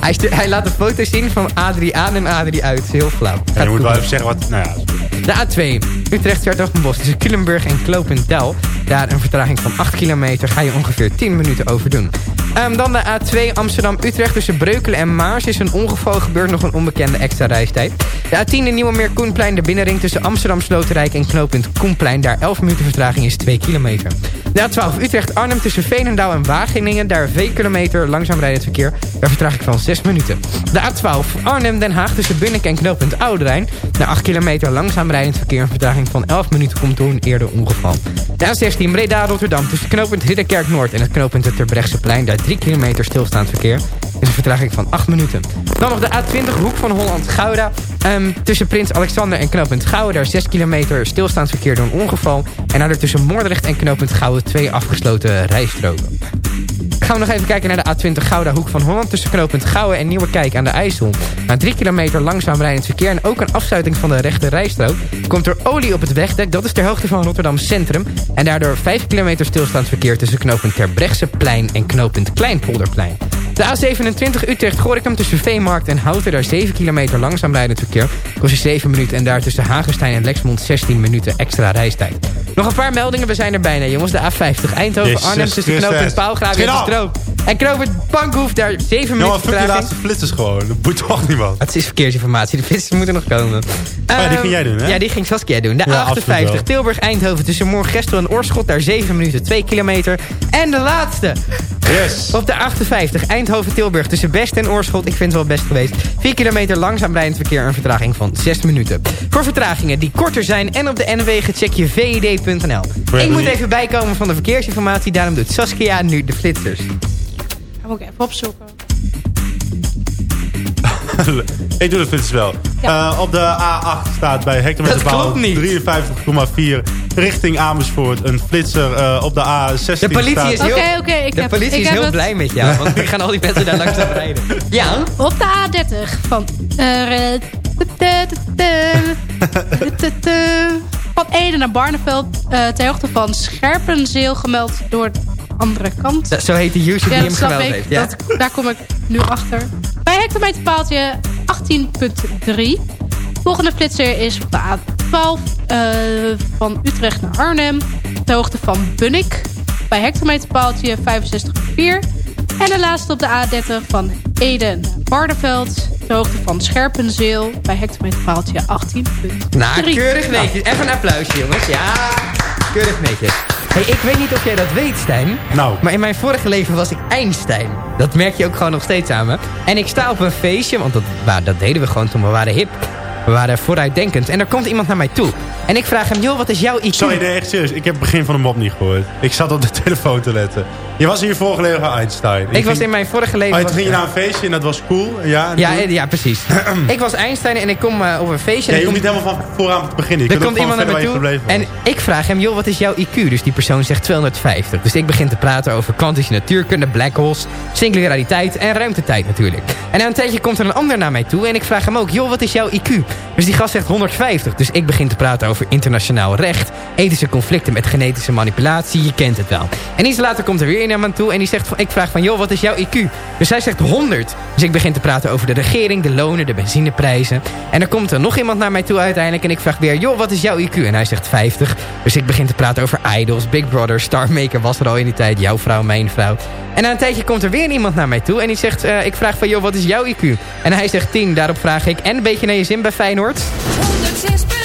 [SPEAKER 4] Hij, hij laat een foto zien van A3 aan en A3 uit. Heel flauw.
[SPEAKER 5] En je moet wel even zeggen wat... Nou ja,
[SPEAKER 4] De A2, Utrecht Sertogenbos tussen Culemburg en Klopentel. Daar een vertraging van 8 kilometer ga je ongeveer 10 minuten over doen. Ehm, dan de A2 Amsterdam-Utrecht tussen Breukelen en Maars. Is een ongeval gebeurd nog een onbekende extra reistijd. De A10 de Nieuwe Meer Koenplein de binnenring tussen Amsterdam Sloterijk en knooppunt Koenplein. Daar 11 minuten vertraging is 2 kilometer. De A12 Utrecht-Arnhem tussen Veenendaal en Wageningen. Daar 4 kilometer langzaam rijdend verkeer. Daar vertraging van 6 minuten. De A12 Arnhem-Den Haag tussen Bunnik en knooppunt Ouderijn. Na 8 kilometer langzaam rijdend verkeer. Een vertraging van 11 minuten komt door een eerder ongeval. De A16 Breda-Rotterdam tussen knooppunt Ridderkerk-Noord en het knooppunt het Terbrechtseplein. Daar 3 kilometer stilstaand verkeer. Is een vertraging van 8 minuten. Dan nog de A20 Hoek van Holland-Gouda. Ehm, tussen Prins Alexander en knooppunt Gouwen. Daar 6 kilometer stilstaand verkeer door een ongeval. En daardoor tussen Moordrecht en knooppunt Gouwen twee afgesloten rijstroken. Gaan we nog even kijken naar de A20 Gouda Hoek van Holland... tussen knooppunt Gouwen en Nieuwekijk aan de IJssel. Na 3 kilometer langzaam rijdend verkeer... en ook een afsluiting van de rechte rijstrook... komt er olie op het wegdek. Dat is ter hoogte van Rotterdam Centrum. En daardoor 5 kilometer stilstaand verkeer... tussen knooppunt Terbrechtseplein en knooppunt Kleinpolderplein. De A27 Utrecht-Gorikum tussen Veemarkt en Houten... daar 7 kilometer langzaam rijdend verkeer. Kost je 7 minuten en daar tussen Hagenstein en Lexmond 16 minuten extra reistijd. Nog een paar meldingen, we zijn er bijna jongens. De A50 Eindhoven,
[SPEAKER 5] Jezus
[SPEAKER 4] Arnhem tussen knooppunt
[SPEAKER 5] Schiet
[SPEAKER 4] en En knooppunt Bankhoef, daar 7 minuten
[SPEAKER 5] Jongen, fuck die
[SPEAKER 4] vertraging.
[SPEAKER 5] laatste flitsers gewoon. Dat moet toch niemand.
[SPEAKER 4] Het is verkeersinformatie, de flitsers moeten nog komen.
[SPEAKER 5] ja, die
[SPEAKER 4] Ehm,
[SPEAKER 5] ging jij doen, hè?
[SPEAKER 4] Ja, die ging Saskia doen. De
[SPEAKER 5] Ja, absoluut wel.
[SPEAKER 4] A58 Tilburg-Eindhoven tussen Moorgestel en Oorschot. Daar 7 minuten, 2 kilometer. En de laatste.
[SPEAKER 5] Yes.
[SPEAKER 4] Op de 58 Eindhoven-Tilburg tussen Best en Oorschot. Ik vind het wel best geweest. 4 kilometer langzaam rijdend verkeer. Een vertraging van 6 minuten. Voor vertragingen die korter zijn en op de N-wegen check je vid.nl. Ik moet even bijkomen van de verkeersinformatie. Daarom doet Saskia nu de flitsers.
[SPEAKER 9] Ga ik ook even opzoeken.
[SPEAKER 5] Ik doe de flitsers wel.
[SPEAKER 9] Ja.
[SPEAKER 5] Eh, op de A8 staat bij
[SPEAKER 4] Dat
[SPEAKER 5] hectometerpaal
[SPEAKER 4] klopt niet.
[SPEAKER 5] 53,4 richting Amersfoort. Een flitser eh, op de A16
[SPEAKER 4] De politie
[SPEAKER 5] staat...
[SPEAKER 4] is heel,
[SPEAKER 9] Oké, oké, ik
[SPEAKER 4] de
[SPEAKER 9] heb-
[SPEAKER 4] politie
[SPEAKER 9] ik
[SPEAKER 4] is
[SPEAKER 9] heb
[SPEAKER 4] heel
[SPEAKER 9] het.
[SPEAKER 4] blij met jou. Want nu gaan al die mensen daar langzaam rijden. Ja?
[SPEAKER 9] Op de A30 van... eh, van Ede naar Barneveld. eh ter hoogte van Scherpenzeel gemeld door andere kant.
[SPEAKER 4] Zo- Zo heet de user die
[SPEAKER 9] Ja,
[SPEAKER 4] hem geweld
[SPEAKER 9] ik.
[SPEAKER 4] heeft. Ja.
[SPEAKER 9] Dat, daar kom ik nu achter. Bij hectometerpaaltje 18.3. Volgende flitser is op de A12 eh, van Utrecht naar Arnhem. Ter hoogte van Bunnik. Bij hectometerpaaltje 65.4. En de laatste op de A30 van Eden naar Barneveld. De hoogte van Scherpenzeel bij hectometerpaaltje 18.3.
[SPEAKER 4] Nou, keurig netjes. Even een applausje, jongens. Ja, keurig netjes. Hey, ik weet niet of jij dat weet, Stijn.
[SPEAKER 5] Nou.
[SPEAKER 4] Maar in mijn vorige leven was ik Einstein. Dat merk je ook gewoon nog steeds aan me. En ik sta op een feestje, want dat, dat deden we gewoon toen we waren hip. We waren vooruitdenkend. En er komt iemand naar mij toe. En ik vraag hem, joh, wat is jouw IQ?
[SPEAKER 5] Sorry, nee, echt serieus. Ik heb het begin van de mop niet gehoord. Ik zat op de telefoon te letten. Je was in je vorige leven Einstein.
[SPEAKER 4] Ik was in mijn vorige leven...
[SPEAKER 5] Oh, toen ging je naar een feestje en dat was cool. Ja,
[SPEAKER 4] ja, eh, ja, precies. ik was Einstein en ik kom eh, op een feestje.
[SPEAKER 5] Ja, je hoeft
[SPEAKER 4] komt-
[SPEAKER 5] niet helemaal van vooraan te beginnen. Je
[SPEAKER 4] er komt iemand naar me
[SPEAKER 5] verder
[SPEAKER 4] toe en ik vraag hem, joh, wat is jouw IQ? Dus die persoon zegt 250. Dus ik begin te praten over kwantische natuurkunde, black holes, singulariteit en ruimtetijd natuurlijk. En na een tijdje komt er een ander naar mij toe en ik vraag hem ook, joh, wat is jouw IQ? Dus die gast zegt 150. Dus ik begin te praten over internationaal recht, ethische conflicten met genetische manipulatie, je kent het wel. En iets later komt er weer een naar me toe en die zegt, van, ik vraag van, joh, wat is jouw IQ? Dus hij zegt 100. Dus ik begin te praten over de regering, de lonen, de benzineprijzen. En er komt er nog iemand naar mij toe uiteindelijk en ik vraag weer, joh, wat is jouw IQ? En hij zegt 50. Dus ik begin te praten over idols, Big Brother, Star Maker was er al in die tijd, jouw vrouw, mijn vrouw. En na een tijdje komt er weer iemand naar mij toe en die zegt, eh, ik vraag van, joh, wat is jouw IQ? En hij zegt 10, daarop vraag ik, en een beetje naar je zin bij Feyenoord?
[SPEAKER 8] 106.9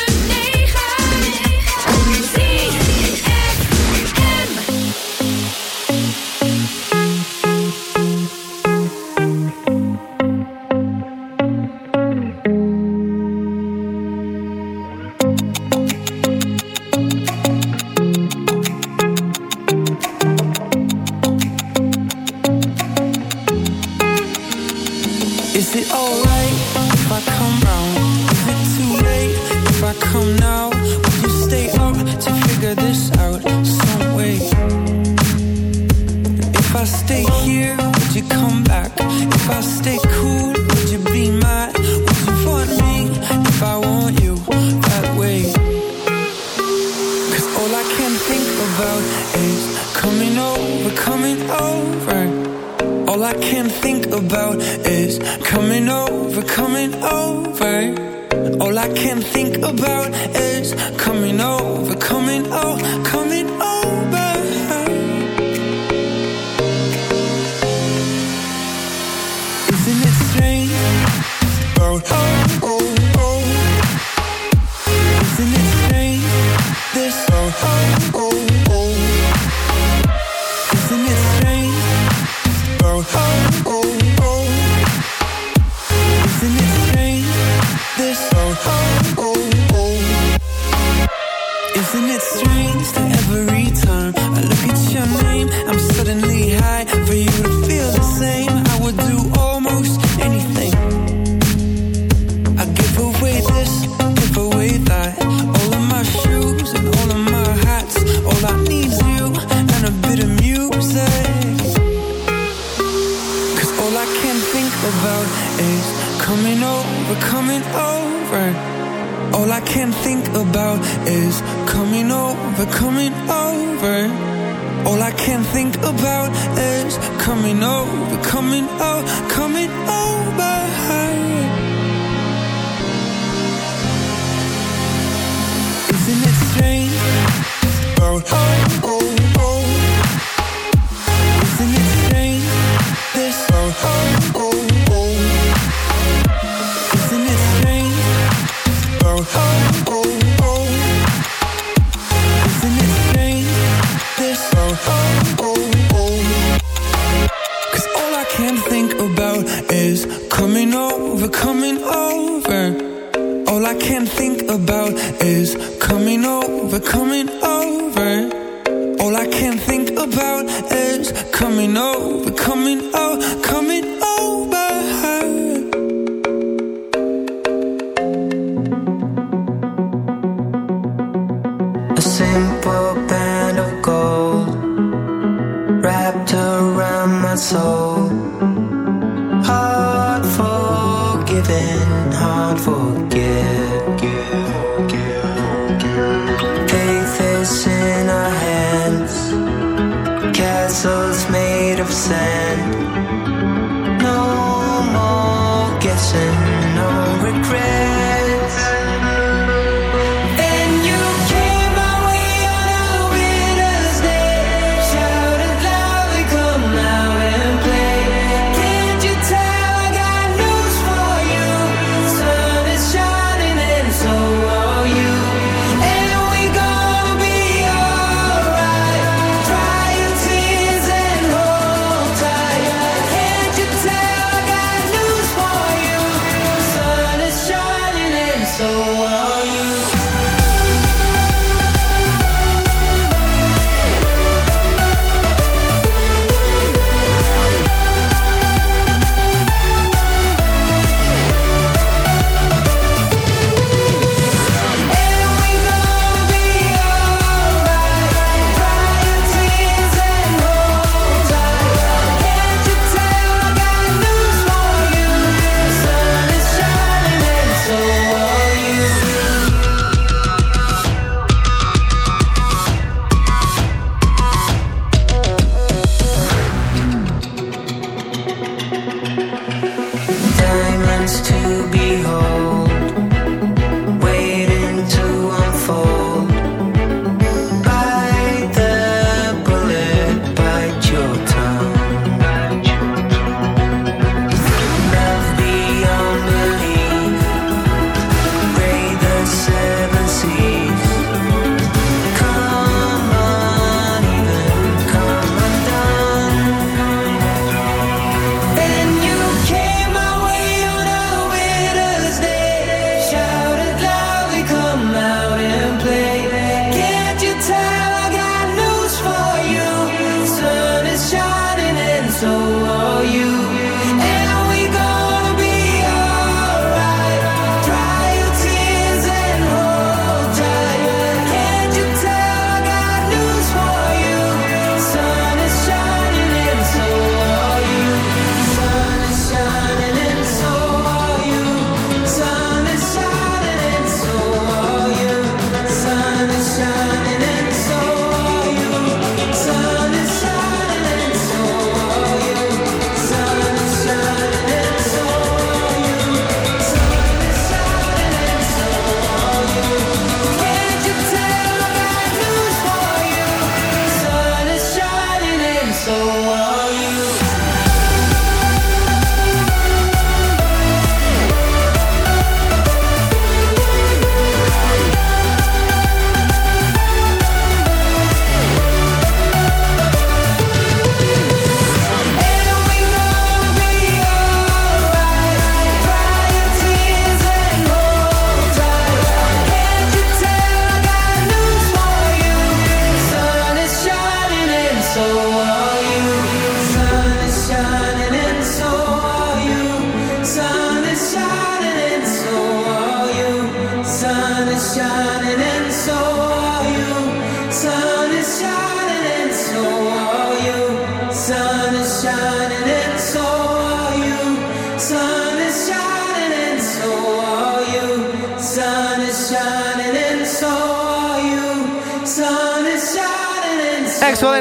[SPEAKER 13] coming over, coming over. All I can think about is coming over,
[SPEAKER 4] home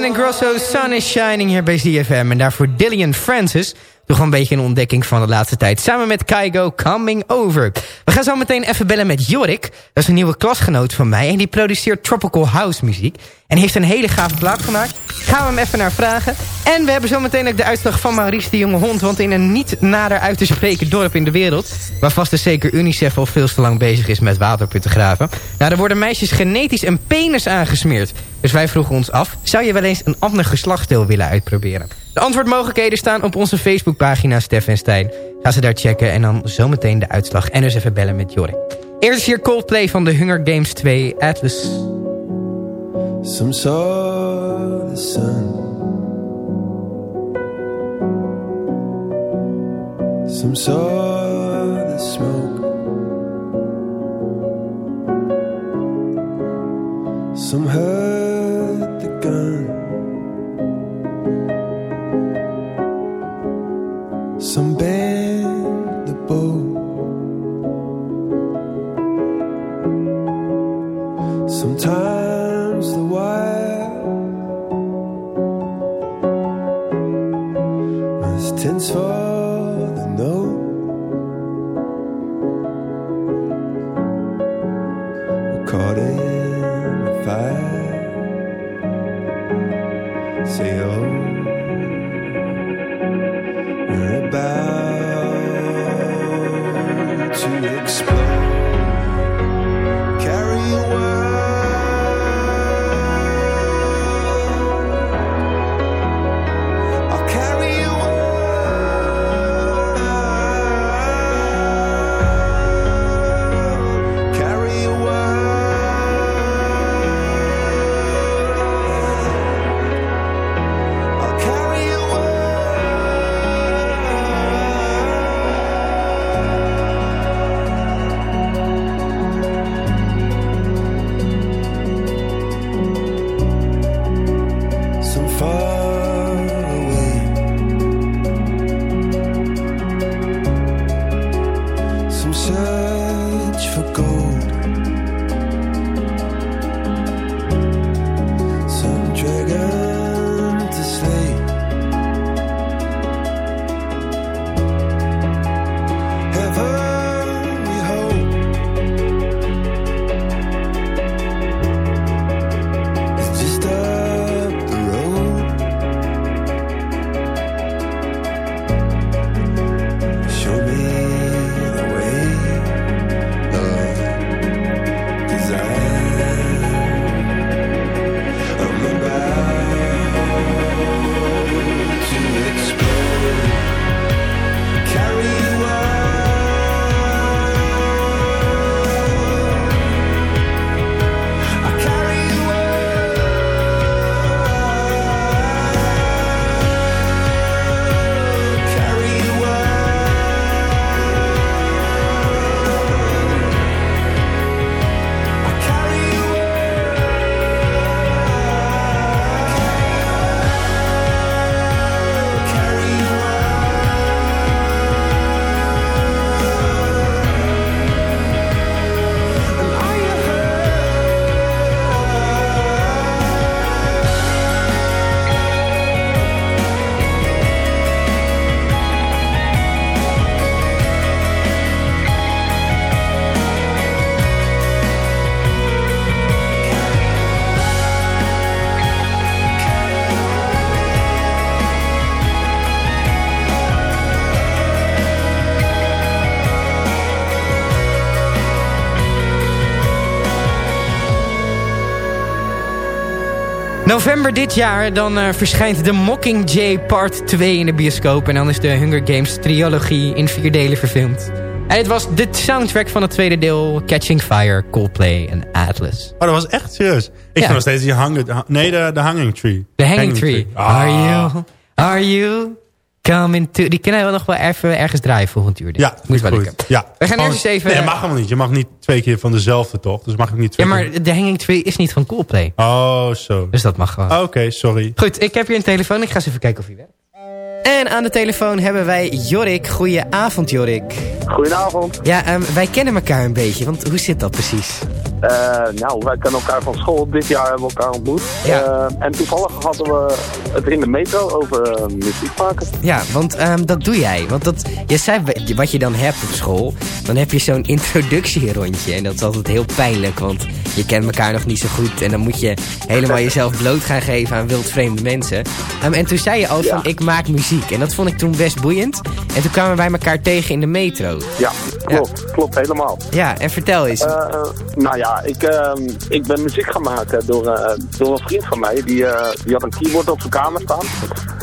[SPEAKER 4] en Grosso, Sun is Shining hier bij ZFM. En daarvoor Dillian Francis. Toch een beetje een ontdekking van de laatste tijd. Samen met Kaigo, Coming Over. We gaan zo meteen even bellen met Jorik. Dat is een nieuwe klasgenoot van mij. En die produceert tropical house muziek. En heeft een hele gave plaat gemaakt. Gaan we hem even naar vragen. En we hebben zo meteen ook de uitslag van Maurice de Jonge Hond. Want in een niet nader uit te spreken dorp in de wereld... waar vast en zeker UNICEF al veel te lang bezig is met waterputten graven... nou, er worden meisjes genetisch een penis aangesmeerd. Dus wij vroegen ons af... zou je wel eens een ander geslachtsdeel willen uitproberen? De antwoordmogelijkheden staan op onze Facebookpagina Stef en Stijn. Ga ze daar checken en dan zometeen de uitslag. En dus even bellen met Jorik. Eerst is hier Coldplay van de Hunger Games 2 Atlas.
[SPEAKER 14] Some saw the sun. Some saw the smoke. Some heard
[SPEAKER 4] November dit jaar, dan eh, verschijnt The Mockingjay Part 2 in de bioscoop. En dan is de Hunger Games trilogie in vier delen verfilmd. En het was de soundtrack van het tweede deel, Catching Fire, Coldplay en Atlas.
[SPEAKER 5] Oh, dat was echt serieus. Ik
[SPEAKER 4] Ja.
[SPEAKER 5] vind nog steeds die hang, nee, de, de Hanging Tree.
[SPEAKER 4] The Hanging, Tree.
[SPEAKER 5] Ah.
[SPEAKER 4] Are you, are you Come into, die kunnen we nog wel even ergens draaien volgend uur.
[SPEAKER 5] Ja,
[SPEAKER 4] Moet wel lukken.
[SPEAKER 5] Ja.
[SPEAKER 4] We gaan eerst eens even-
[SPEAKER 5] Nee, dat mag helemaal niet. Je mag niet twee keer van dezelfde, toch? Dus mag ik niet twee
[SPEAKER 4] Ja,
[SPEAKER 5] keer...
[SPEAKER 4] maar de Hanging 2 is niet van Coldplay.
[SPEAKER 5] Oh, zo.
[SPEAKER 4] Dus dat mag gewoon.
[SPEAKER 5] Ah, Oké, sorry.
[SPEAKER 4] Goed, ik heb hier een telefoon. Ik ga eens even kijken of hij werkt. En aan de telefoon hebben wij Jorik. Goedenavond, Jorik.
[SPEAKER 15] Goedenavond.
[SPEAKER 4] Ja, ehm, wij kennen elkaar een beetje, want hoe zit dat precies?
[SPEAKER 15] Eh, nou, wij kennen elkaar van school. Dit jaar hebben we elkaar ontmoet.
[SPEAKER 4] Ja.
[SPEAKER 15] Eh, en toevallig hadden we het in de metro over eh, muziek maken.
[SPEAKER 4] Ja, want ehm, dat doe jij. Want dat, je zei wat je dan hebt op school. Dan heb je zo'n introductierondje. En dat is altijd heel pijnlijk, want je kent elkaar nog niet zo goed. En dan moet je helemaal jezelf bloot gaan geven aan wildvreemde mensen. Ehm, en toen zei je al van, ik maak muziek. En dat vond ik toen best boeiend. En toen kwamen wij elkaar tegen in de metro.
[SPEAKER 15] Ja, klopt. Klopt helemaal.
[SPEAKER 4] Ja, en vertel eens.
[SPEAKER 15] Nou ja, ik, ehm, ik ben muziek gaan maken door, eh, door een vriend van mij. Die, eh, die had een keyboard op zijn kamer staan.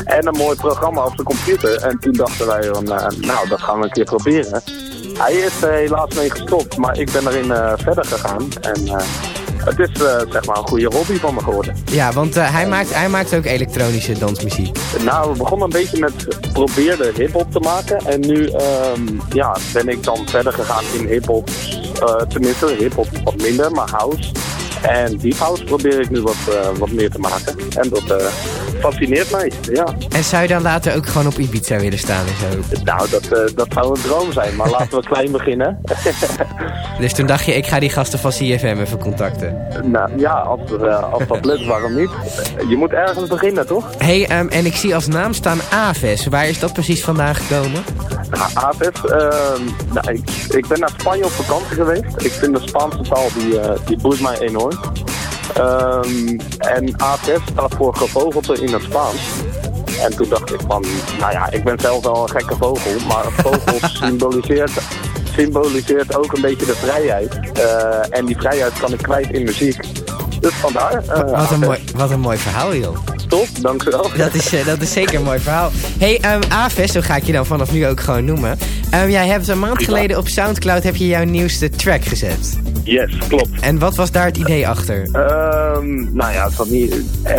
[SPEAKER 15] En een mooi programma op zijn computer. En toen dachten wij van, eh, nou, dat gaan we een keer proberen. Hij is helaas mee gestopt, maar ik ben erin verder gegaan. En het is eh, zeg maar een goede hobby van me geworden.
[SPEAKER 4] Ja, want eh, hij, maakt, hij maakt ook elektronische dansmuziek.
[SPEAKER 15] Nou, we begonnen een beetje met probeerde hip-hop te maken. En nu ehm, ja, ben ik dan verder gegaan in hip-hop. Eh, tenminste, hip-hop wat minder, maar house. En deep house probeer ik nu wat, eh, wat meer te maken. En dat eh, fascineert mij, ja.
[SPEAKER 4] En zou je dan later ook gewoon op Ibiza willen staan en zo?
[SPEAKER 15] Nou, dat, eh, dat zou een droom zijn, maar laten we klein beginnen.
[SPEAKER 4] Dus toen dacht je, ik ga die gasten van CFM even contacten.
[SPEAKER 15] nou ja, als, als dat lukt, waarom niet? Je moet ergens beginnen, toch?
[SPEAKER 4] hey, ehm, en ik zie als naam staan Aves. Waar is dat precies vandaan gekomen?
[SPEAKER 15] Aves, ehm, nou, ik, ik ben naar Spanje op vakantie geweest. Ik vind de Spaanse taal, die, eh, die boeit mij enorm. Ehm, en Aves staat voor gevogelte in het Spaans. En toen dacht ik van, nou ja, ik ben zelf wel een gekke vogel, maar een vogel symboliseert, symboliseert ook een beetje de vrijheid. Eh, en die vrijheid kan ik kwijt in muziek. Dus vandaar. eh,
[SPEAKER 4] Wat een, mooi, wat een mooi verhaal, joh.
[SPEAKER 15] Top, dank u wel.
[SPEAKER 4] Dat is, eh, dat is zeker een mooi verhaal. hey, ehm, Aves, zo ga ik je dan vanaf nu ook gewoon noemen. Ehm, jij hebt een maand geleden op Soundcloud heb je jouw nieuwste track gezet.
[SPEAKER 15] Yes, klopt.
[SPEAKER 4] En wat was daar het idee achter?
[SPEAKER 15] Ehm, nou ja, het zat niet,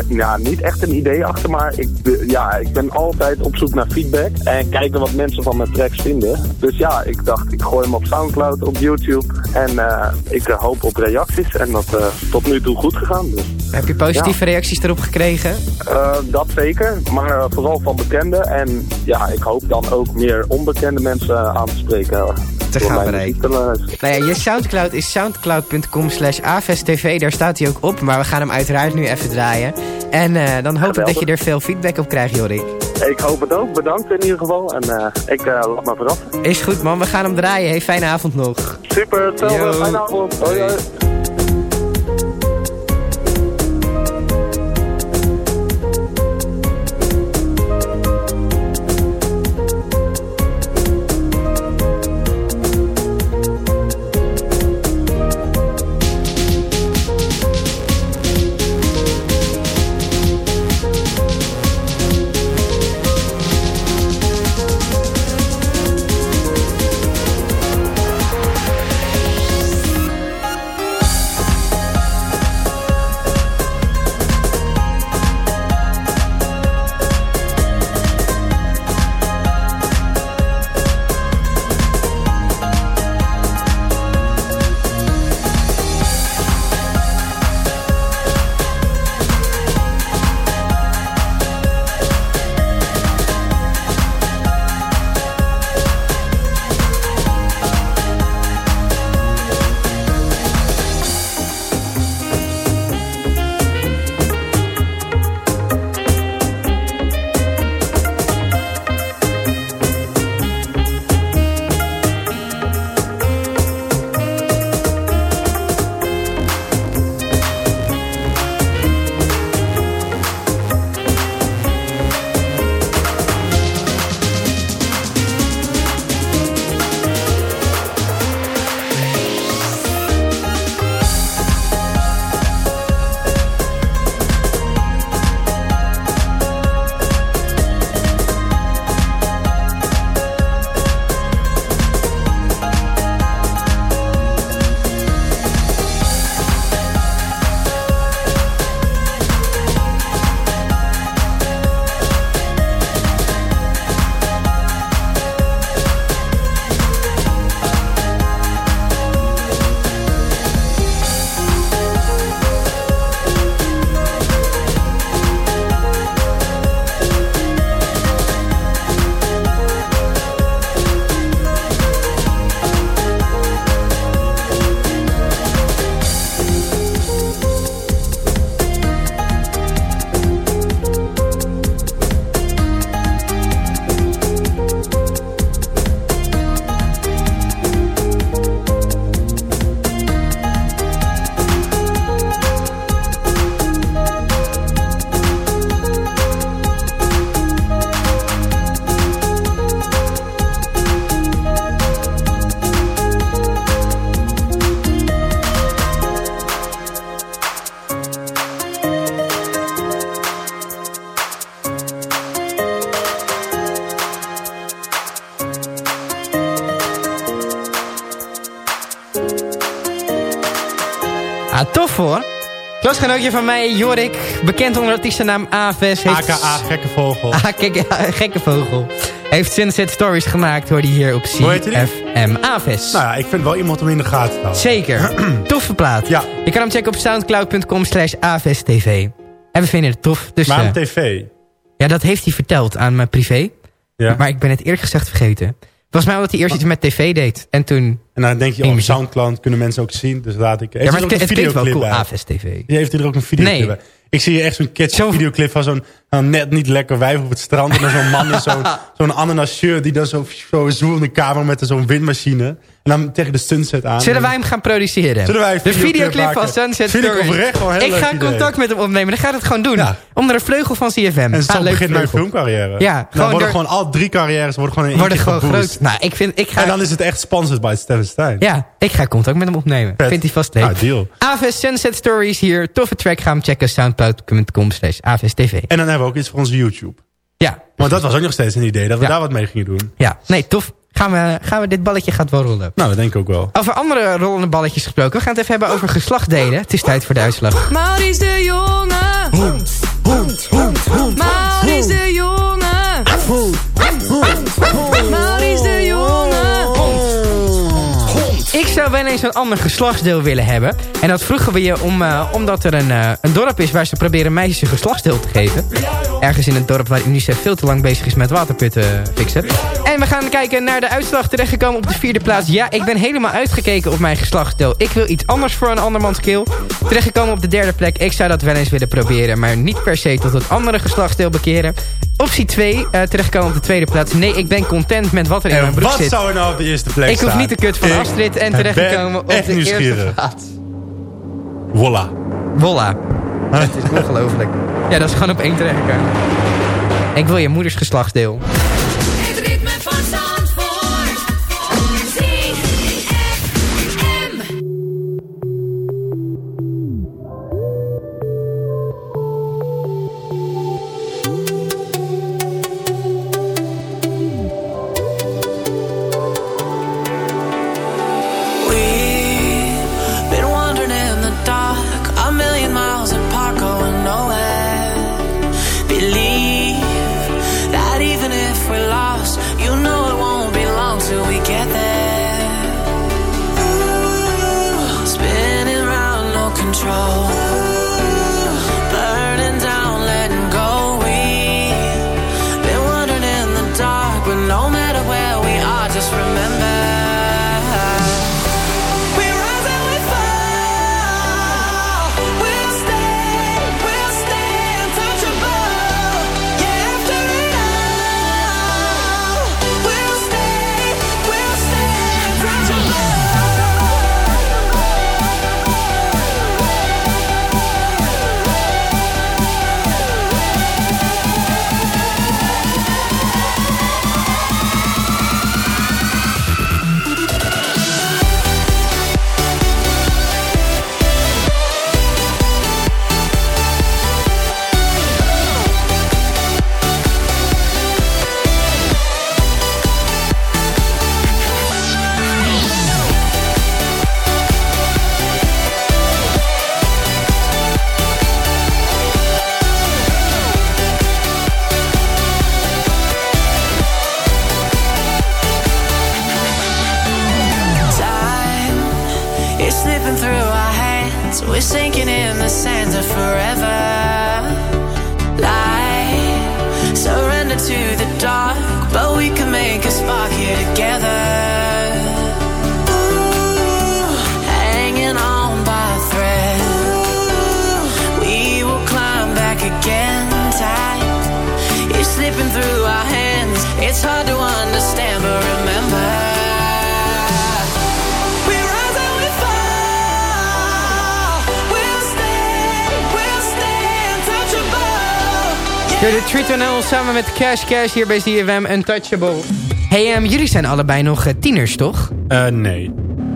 [SPEAKER 15] ja, niet echt een idee achter, maar ik, ja, ik ben altijd op zoek naar feedback en kijken wat mensen van mijn tracks vinden. Dus ja, ik dacht, ik gooi hem op Soundcloud, op YouTube en eh, ik eh, hoop op reacties en dat is tot nu toe goed gegaan. Dus.
[SPEAKER 4] Heb je positieve reacties erop gekregen?
[SPEAKER 15] Eh, dat zeker, maar eh, vooral van bekenden en ja, ik hoop dan ook meer onbekende mensen aan te spreken.
[SPEAKER 4] Te gaan bereiken. Nou ja, je Soundcloud is soundcloud.com slash avestv. Daar staat hij ook op, maar we gaan hem uiteraard nu even draaien. En eh, dan hoop ik dat je er veel feedback op krijgt, Jorik.
[SPEAKER 15] Ik hoop het ook, bedankt in ieder geval en eh, ik eh, laat me verrassen.
[SPEAKER 4] Is goed man, we gaan hem draaien. Hey, fijne avond nog.
[SPEAKER 15] Super, hetzelfde, fijne avond. Hoi, hoi.
[SPEAKER 4] Klasgenootje van mij, Jorik, bekend onder artiestennaam Aves. Heeft...
[SPEAKER 5] AKA Gekke Vogel.
[SPEAKER 4] Ah, gekke, gekke vogel. Heeft Sunset Stories gemaakt, hoorde je hier op
[SPEAKER 5] die?
[SPEAKER 4] CFM Aves.
[SPEAKER 5] Nou ja, ik vind wel iemand om in de gaten te houden.
[SPEAKER 4] Zeker. Toffe plaat.
[SPEAKER 5] Ja.
[SPEAKER 4] Je kan hem checken op soundcloud.com slash avstv. En we vinden het tof. Dus,
[SPEAKER 5] Maar
[SPEAKER 4] eh,
[SPEAKER 5] tv.
[SPEAKER 4] ja, dat heeft hij verteld aan mijn privé.
[SPEAKER 5] Ja.
[SPEAKER 4] Maar ik ben het eerlijk gezegd vergeten. Volgens mij omdat hij eerst iets met tv deed. En toen...
[SPEAKER 5] En dan denk je, oh. Soundcloud kunnen mensen ook zien. Dus laat ik...
[SPEAKER 4] Ja, maar het, het klinkt wel cool? Aves TV.
[SPEAKER 5] Je heeft er ook een videoclip
[SPEAKER 4] Nee.
[SPEAKER 5] bij. Ik zie hier echt zo'n catchy videoclip van zo'n nou, net niet lekker wijf op het strand. En dan zo'n man in zo'n zo'n ananas shirt die dan zo, zo zoet in de kamer met zo'n windmachine. En dan tegen de sunset aan.
[SPEAKER 4] Zullen wij hem gaan produceren?
[SPEAKER 5] Zullen wij
[SPEAKER 4] de
[SPEAKER 5] videoclip
[SPEAKER 4] van? Sunset
[SPEAKER 5] Vind ik
[SPEAKER 4] Stories.
[SPEAKER 5] oprecht wel een heel
[SPEAKER 4] Ik
[SPEAKER 5] leuk
[SPEAKER 4] ga
[SPEAKER 5] idee.
[SPEAKER 4] contact met hem opnemen. Dan gaat het gewoon doen.
[SPEAKER 5] Ja.
[SPEAKER 4] Onder een vleugel van CFM.
[SPEAKER 5] En zo
[SPEAKER 4] leuk
[SPEAKER 5] begint mijn filmcarrière.
[SPEAKER 4] Ja,
[SPEAKER 5] dan
[SPEAKER 4] gewoon
[SPEAKER 5] worden
[SPEAKER 4] door-
[SPEAKER 5] gewoon al drie carrières worden gewoon in
[SPEAKER 4] Worden gewoon groot. Nou, ik, vind, ik, ga,
[SPEAKER 5] En dan is het echt sponsored by Steven Stein.
[SPEAKER 4] ja, ik ga contact met hem opnemen.
[SPEAKER 5] Vet.
[SPEAKER 4] Vindt hij vast leuk.
[SPEAKER 5] Nou, deal.
[SPEAKER 4] Aves Sunset Stories hier. Toffe track. Ga hem checken. Soundcloud.com slash Aves TV.
[SPEAKER 5] En dan hebben we ook iets voor onze YouTube.
[SPEAKER 4] Ja,
[SPEAKER 5] Want dat was ook nog steeds een idee, dat we
[SPEAKER 4] Ja.
[SPEAKER 5] daar wat mee gingen doen.
[SPEAKER 4] ja. Nee, tof. Gaan we, gaan we dit balletje gaat wel rollen.
[SPEAKER 5] Nou, dat denk ik ook wel.
[SPEAKER 4] Over andere rollende balletjes gesproken. We gaan het even hebben over geslachtdelen. Het is tijd voor de uitslag.
[SPEAKER 8] Maurice de Jonge.
[SPEAKER 5] Hond, hond, hond, hond.
[SPEAKER 8] Maurice de Jonge. Maurice de
[SPEAKER 4] zou wel eens een ander geslachtsdeel willen hebben. En dat vroegen we je om, eh, omdat er een, eh, een dorp is waar ze proberen meisjes een geslachtsdeel te geven. Ergens in het dorp waar UNICEF veel te lang bezig is met waterputten fixen. En we gaan kijken naar de uitslag terechtgekomen op de vierde plaats. Ja, ik ben helemaal uitgekeken op mijn geslachtsdeel. Ik wil iets anders voor een andermans keel. Terechtgekomen op de derde plek. Ik zou dat wel eens willen proberen. Maar niet per se tot het andere geslachtsdeel bekeren. Optie 2, eh terechtgekomen op de tweede plaats. Nee, ik ben content met wat er in mijn broek
[SPEAKER 5] wat
[SPEAKER 4] zit.
[SPEAKER 5] zou er nou op de eerste plek
[SPEAKER 4] Ik hoef
[SPEAKER 5] staan?
[SPEAKER 4] niet de kut van
[SPEAKER 5] Ik
[SPEAKER 4] Astrid en
[SPEAKER 5] ben
[SPEAKER 4] terechtgekomen op de eerste plaats.
[SPEAKER 5] Voila.
[SPEAKER 4] Voila. Het is ongelooflijk. Ja, dat is gewoon op één terechtgekomen. Ik wil je moeders geslachtsdeel. Samen met Cash Cash hier bij ZFM Untouchable. Hey, ehm, jullie zijn allebei nog eh, tieners, toch?
[SPEAKER 5] Eh, nee.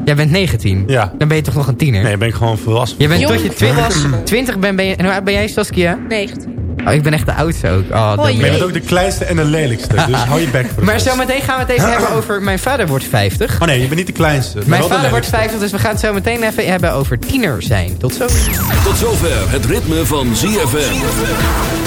[SPEAKER 4] Jij bent 19.
[SPEAKER 5] Ja.
[SPEAKER 4] Dan ben je toch nog een tiener?
[SPEAKER 5] Nee, ben ik gewoon volwassen.
[SPEAKER 4] Je bent
[SPEAKER 9] Jong
[SPEAKER 4] tot je 20,
[SPEAKER 9] volwassene.
[SPEAKER 4] 20 ben, ben je... En hoe oud ben jij, Saskia?
[SPEAKER 9] 19.
[SPEAKER 4] Oh, ik ben echt de oudste ook. Oh, dat
[SPEAKER 9] Oh,
[SPEAKER 5] je
[SPEAKER 4] ben-
[SPEAKER 5] bent ook de kleinste en de lelijkste. Dus hou je bek voor
[SPEAKER 4] Maar zometeen gaan we het even hebben over... Mijn vader wordt 50.
[SPEAKER 5] Oh nee, je bent niet de kleinste.
[SPEAKER 4] Mijn vader wordt
[SPEAKER 5] lelijkste.
[SPEAKER 4] 50, dus we gaan het zo meteen even hebben over tiener zijn. Tot zo.
[SPEAKER 2] Tot zover het ritme van ZFM.